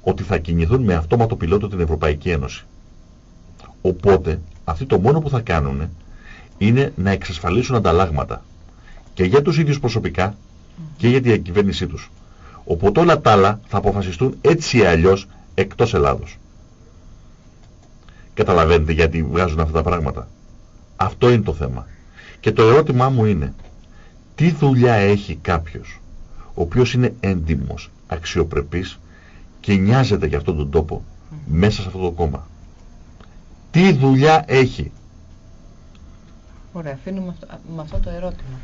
ότι θα κινηθούν με αυτόματο πιλότο την Ευρωπαϊκή Ένωση. Οπότε, αυτοί το μόνο που θα κάνουν είναι να εξασφαλίσουν ανταλλάγματα. Και για τους ίδιους προσωπικά και για την κυβέρνησή τους. Οπότε όλα τα άλλα θα αποφασιστούν έτσι ή αλλιώς εκτός Ελλάδος. Καταλαβαίνετε γιατί βγάζουν αυτά τα πράγματα. Αυτό είναι το θέμα. Και το ερώτημά μου είναι, τι δουλειά έχει κάποιος, ο οποίος είναι έντιμος, αξιοπρεπής και νοιάζεται για αυτόν τον τόπο μέσα σε αυτό το κόμμα; Τι δουλειά έχει; Ωραία, αφήνουμε με αυτό το ερώτημα.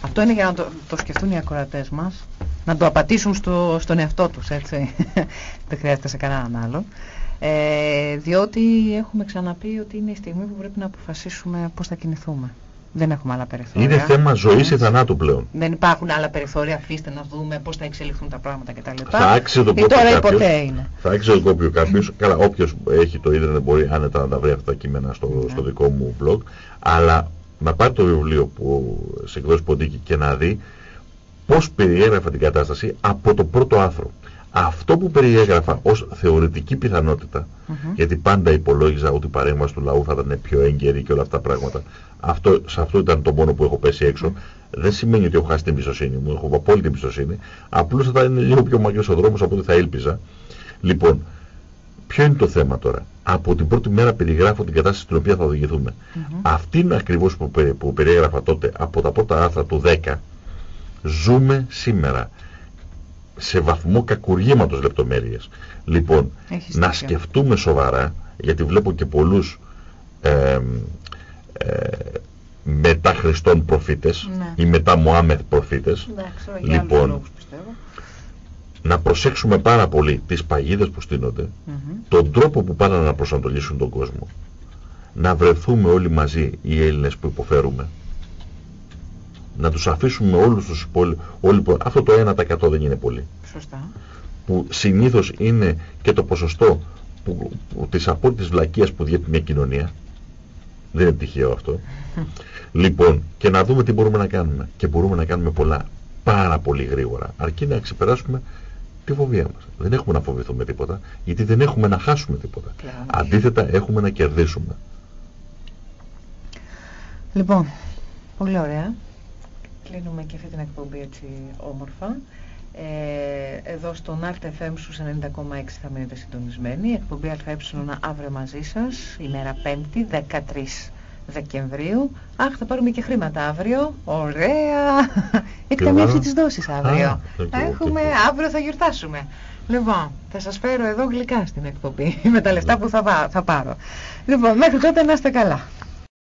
Αυτό είναι για να το, το σκεφτούν οι ακροατές μας, να το απατήσουν στο, στον εαυτό τους, έτσι. <laughs> Δεν χρειάζεται σε κανέναν άλλο. Ε, διότι έχουμε ξαναπεί ότι είναι η στιγμή που πρέπει να αποφασίσουμε πώς θα κινηθούμε. Δεν έχουμε άλλα περιθώρια. Είναι θέμα ζωής ή θανάτου πλέον. Δεν υπάρχουν άλλα περιθώρια. Αφήστε να δούμε πώς θα εξελιχθούν τα πράγματα κτλ. Θα άξει το τώρα ποτέ είναι. Θα άξει το κόπιο κάποιος. Καλά, όποιος έχει το ίντερνετ μπορεί άνετα να τα βρει αυτά τα κείμενα στο, ναι. στο δικό μου blog. Αλλά να πάρει το βιβλίο που σε εκδόσεις Ποντίκη και να δει πώς περιέγραφε την κατάσταση από το πρώτο άρθρο. Αυτό που περιέγραφα ως θεωρητική πιθανότητα, γιατί πάντα υπολόγιζα ότι η παρέμβαση του λαού θα ήταν πιο έγκαιρη και όλα αυτά τα πράγματα, αυτό, σε αυτό ήταν το μόνο που έχω πέσει έξω, δεν σημαίνει ότι έχω χάσει την εμπιστοσύνη μου, έχω απόλυτη εμπιστοσύνη, απλώς θα είναι λίγο πιο μακρύς ο δρόμος από ό,τι θα ήλπιζα. Λοιπόν, ποιο είναι το θέμα τώρα; Από την πρώτη μέρα περιγράφω την κατάσταση στην οποία θα οδηγηθούμε. Mm -hmm. Αυτή είναι ακριβώς που, που περιέγραφα τότε από τα πρώτα άρθρα του 10, ζούμε σήμερα σε βαθμό κακουργήματος λεπτομέρειες. Λοιπόν, να σκεφτούμε σοβαρά, γιατί βλέπω και πολλούς ε, ε, μετά Χριστόν προφήτες ναι. ή μετά Μωάμεθ προφήτες. λοιπόν, να προσέξουμε πάρα πολύ τις παγίδες που στείνονται, τον τρόπο που πάνε να προσανατολίσουν τον κόσμο. Να βρεθούμε όλοι μαζί οι Έλληνες που υποφέρουμε να τους αφήσουμε όλους τους υπόλοιπους, αυτό το 1% δεν είναι πολύ. Σωστά. Που συνήθως είναι και το ποσοστό που, που, της απόλυτης βλακείας που διέπει μια κοινωνία. Δεν είναι τυχαίο αυτό. <laughs> λοιπόν, και να δούμε τι μπορούμε να κάνουμε. Και μπορούμε να κάνουμε πολλά πάρα πολύ γρήγορα. Αρκεί να ξεπεράσουμε τη φοβία μας. Δεν έχουμε να φοβηθούμε τίποτα, γιατί δεν έχουμε να χάσουμε τίποτα. Αντίθετα, έχουμε να κερδίσουμε. Λοιπόν, πολύ ωραία κλείνουμε και αυτή την εκπομπή έτσι όμορφα. Ε, εδώ στον FM στους 90,6 θα μείνετε συντονισμένοι. Εκπομπή ΑΕ αύριο μαζί σας, ημέρα 5η, 13 Δεκεμβρίου. Αχ, θα πάρουμε και χρήματα αύριο. Ωραία! <laughs> Εκταμείευση της δόσης αύριο. Θα έχουμε, αύριο θα γιορτάσουμε. Λοιπόν, θα σας φέρω εδώ γλυκά στην εκπομπή, <laughs> με τα λεφτά που θα, θα πάρω. Λοιπόν, μέχρι τότε να είστε καλά.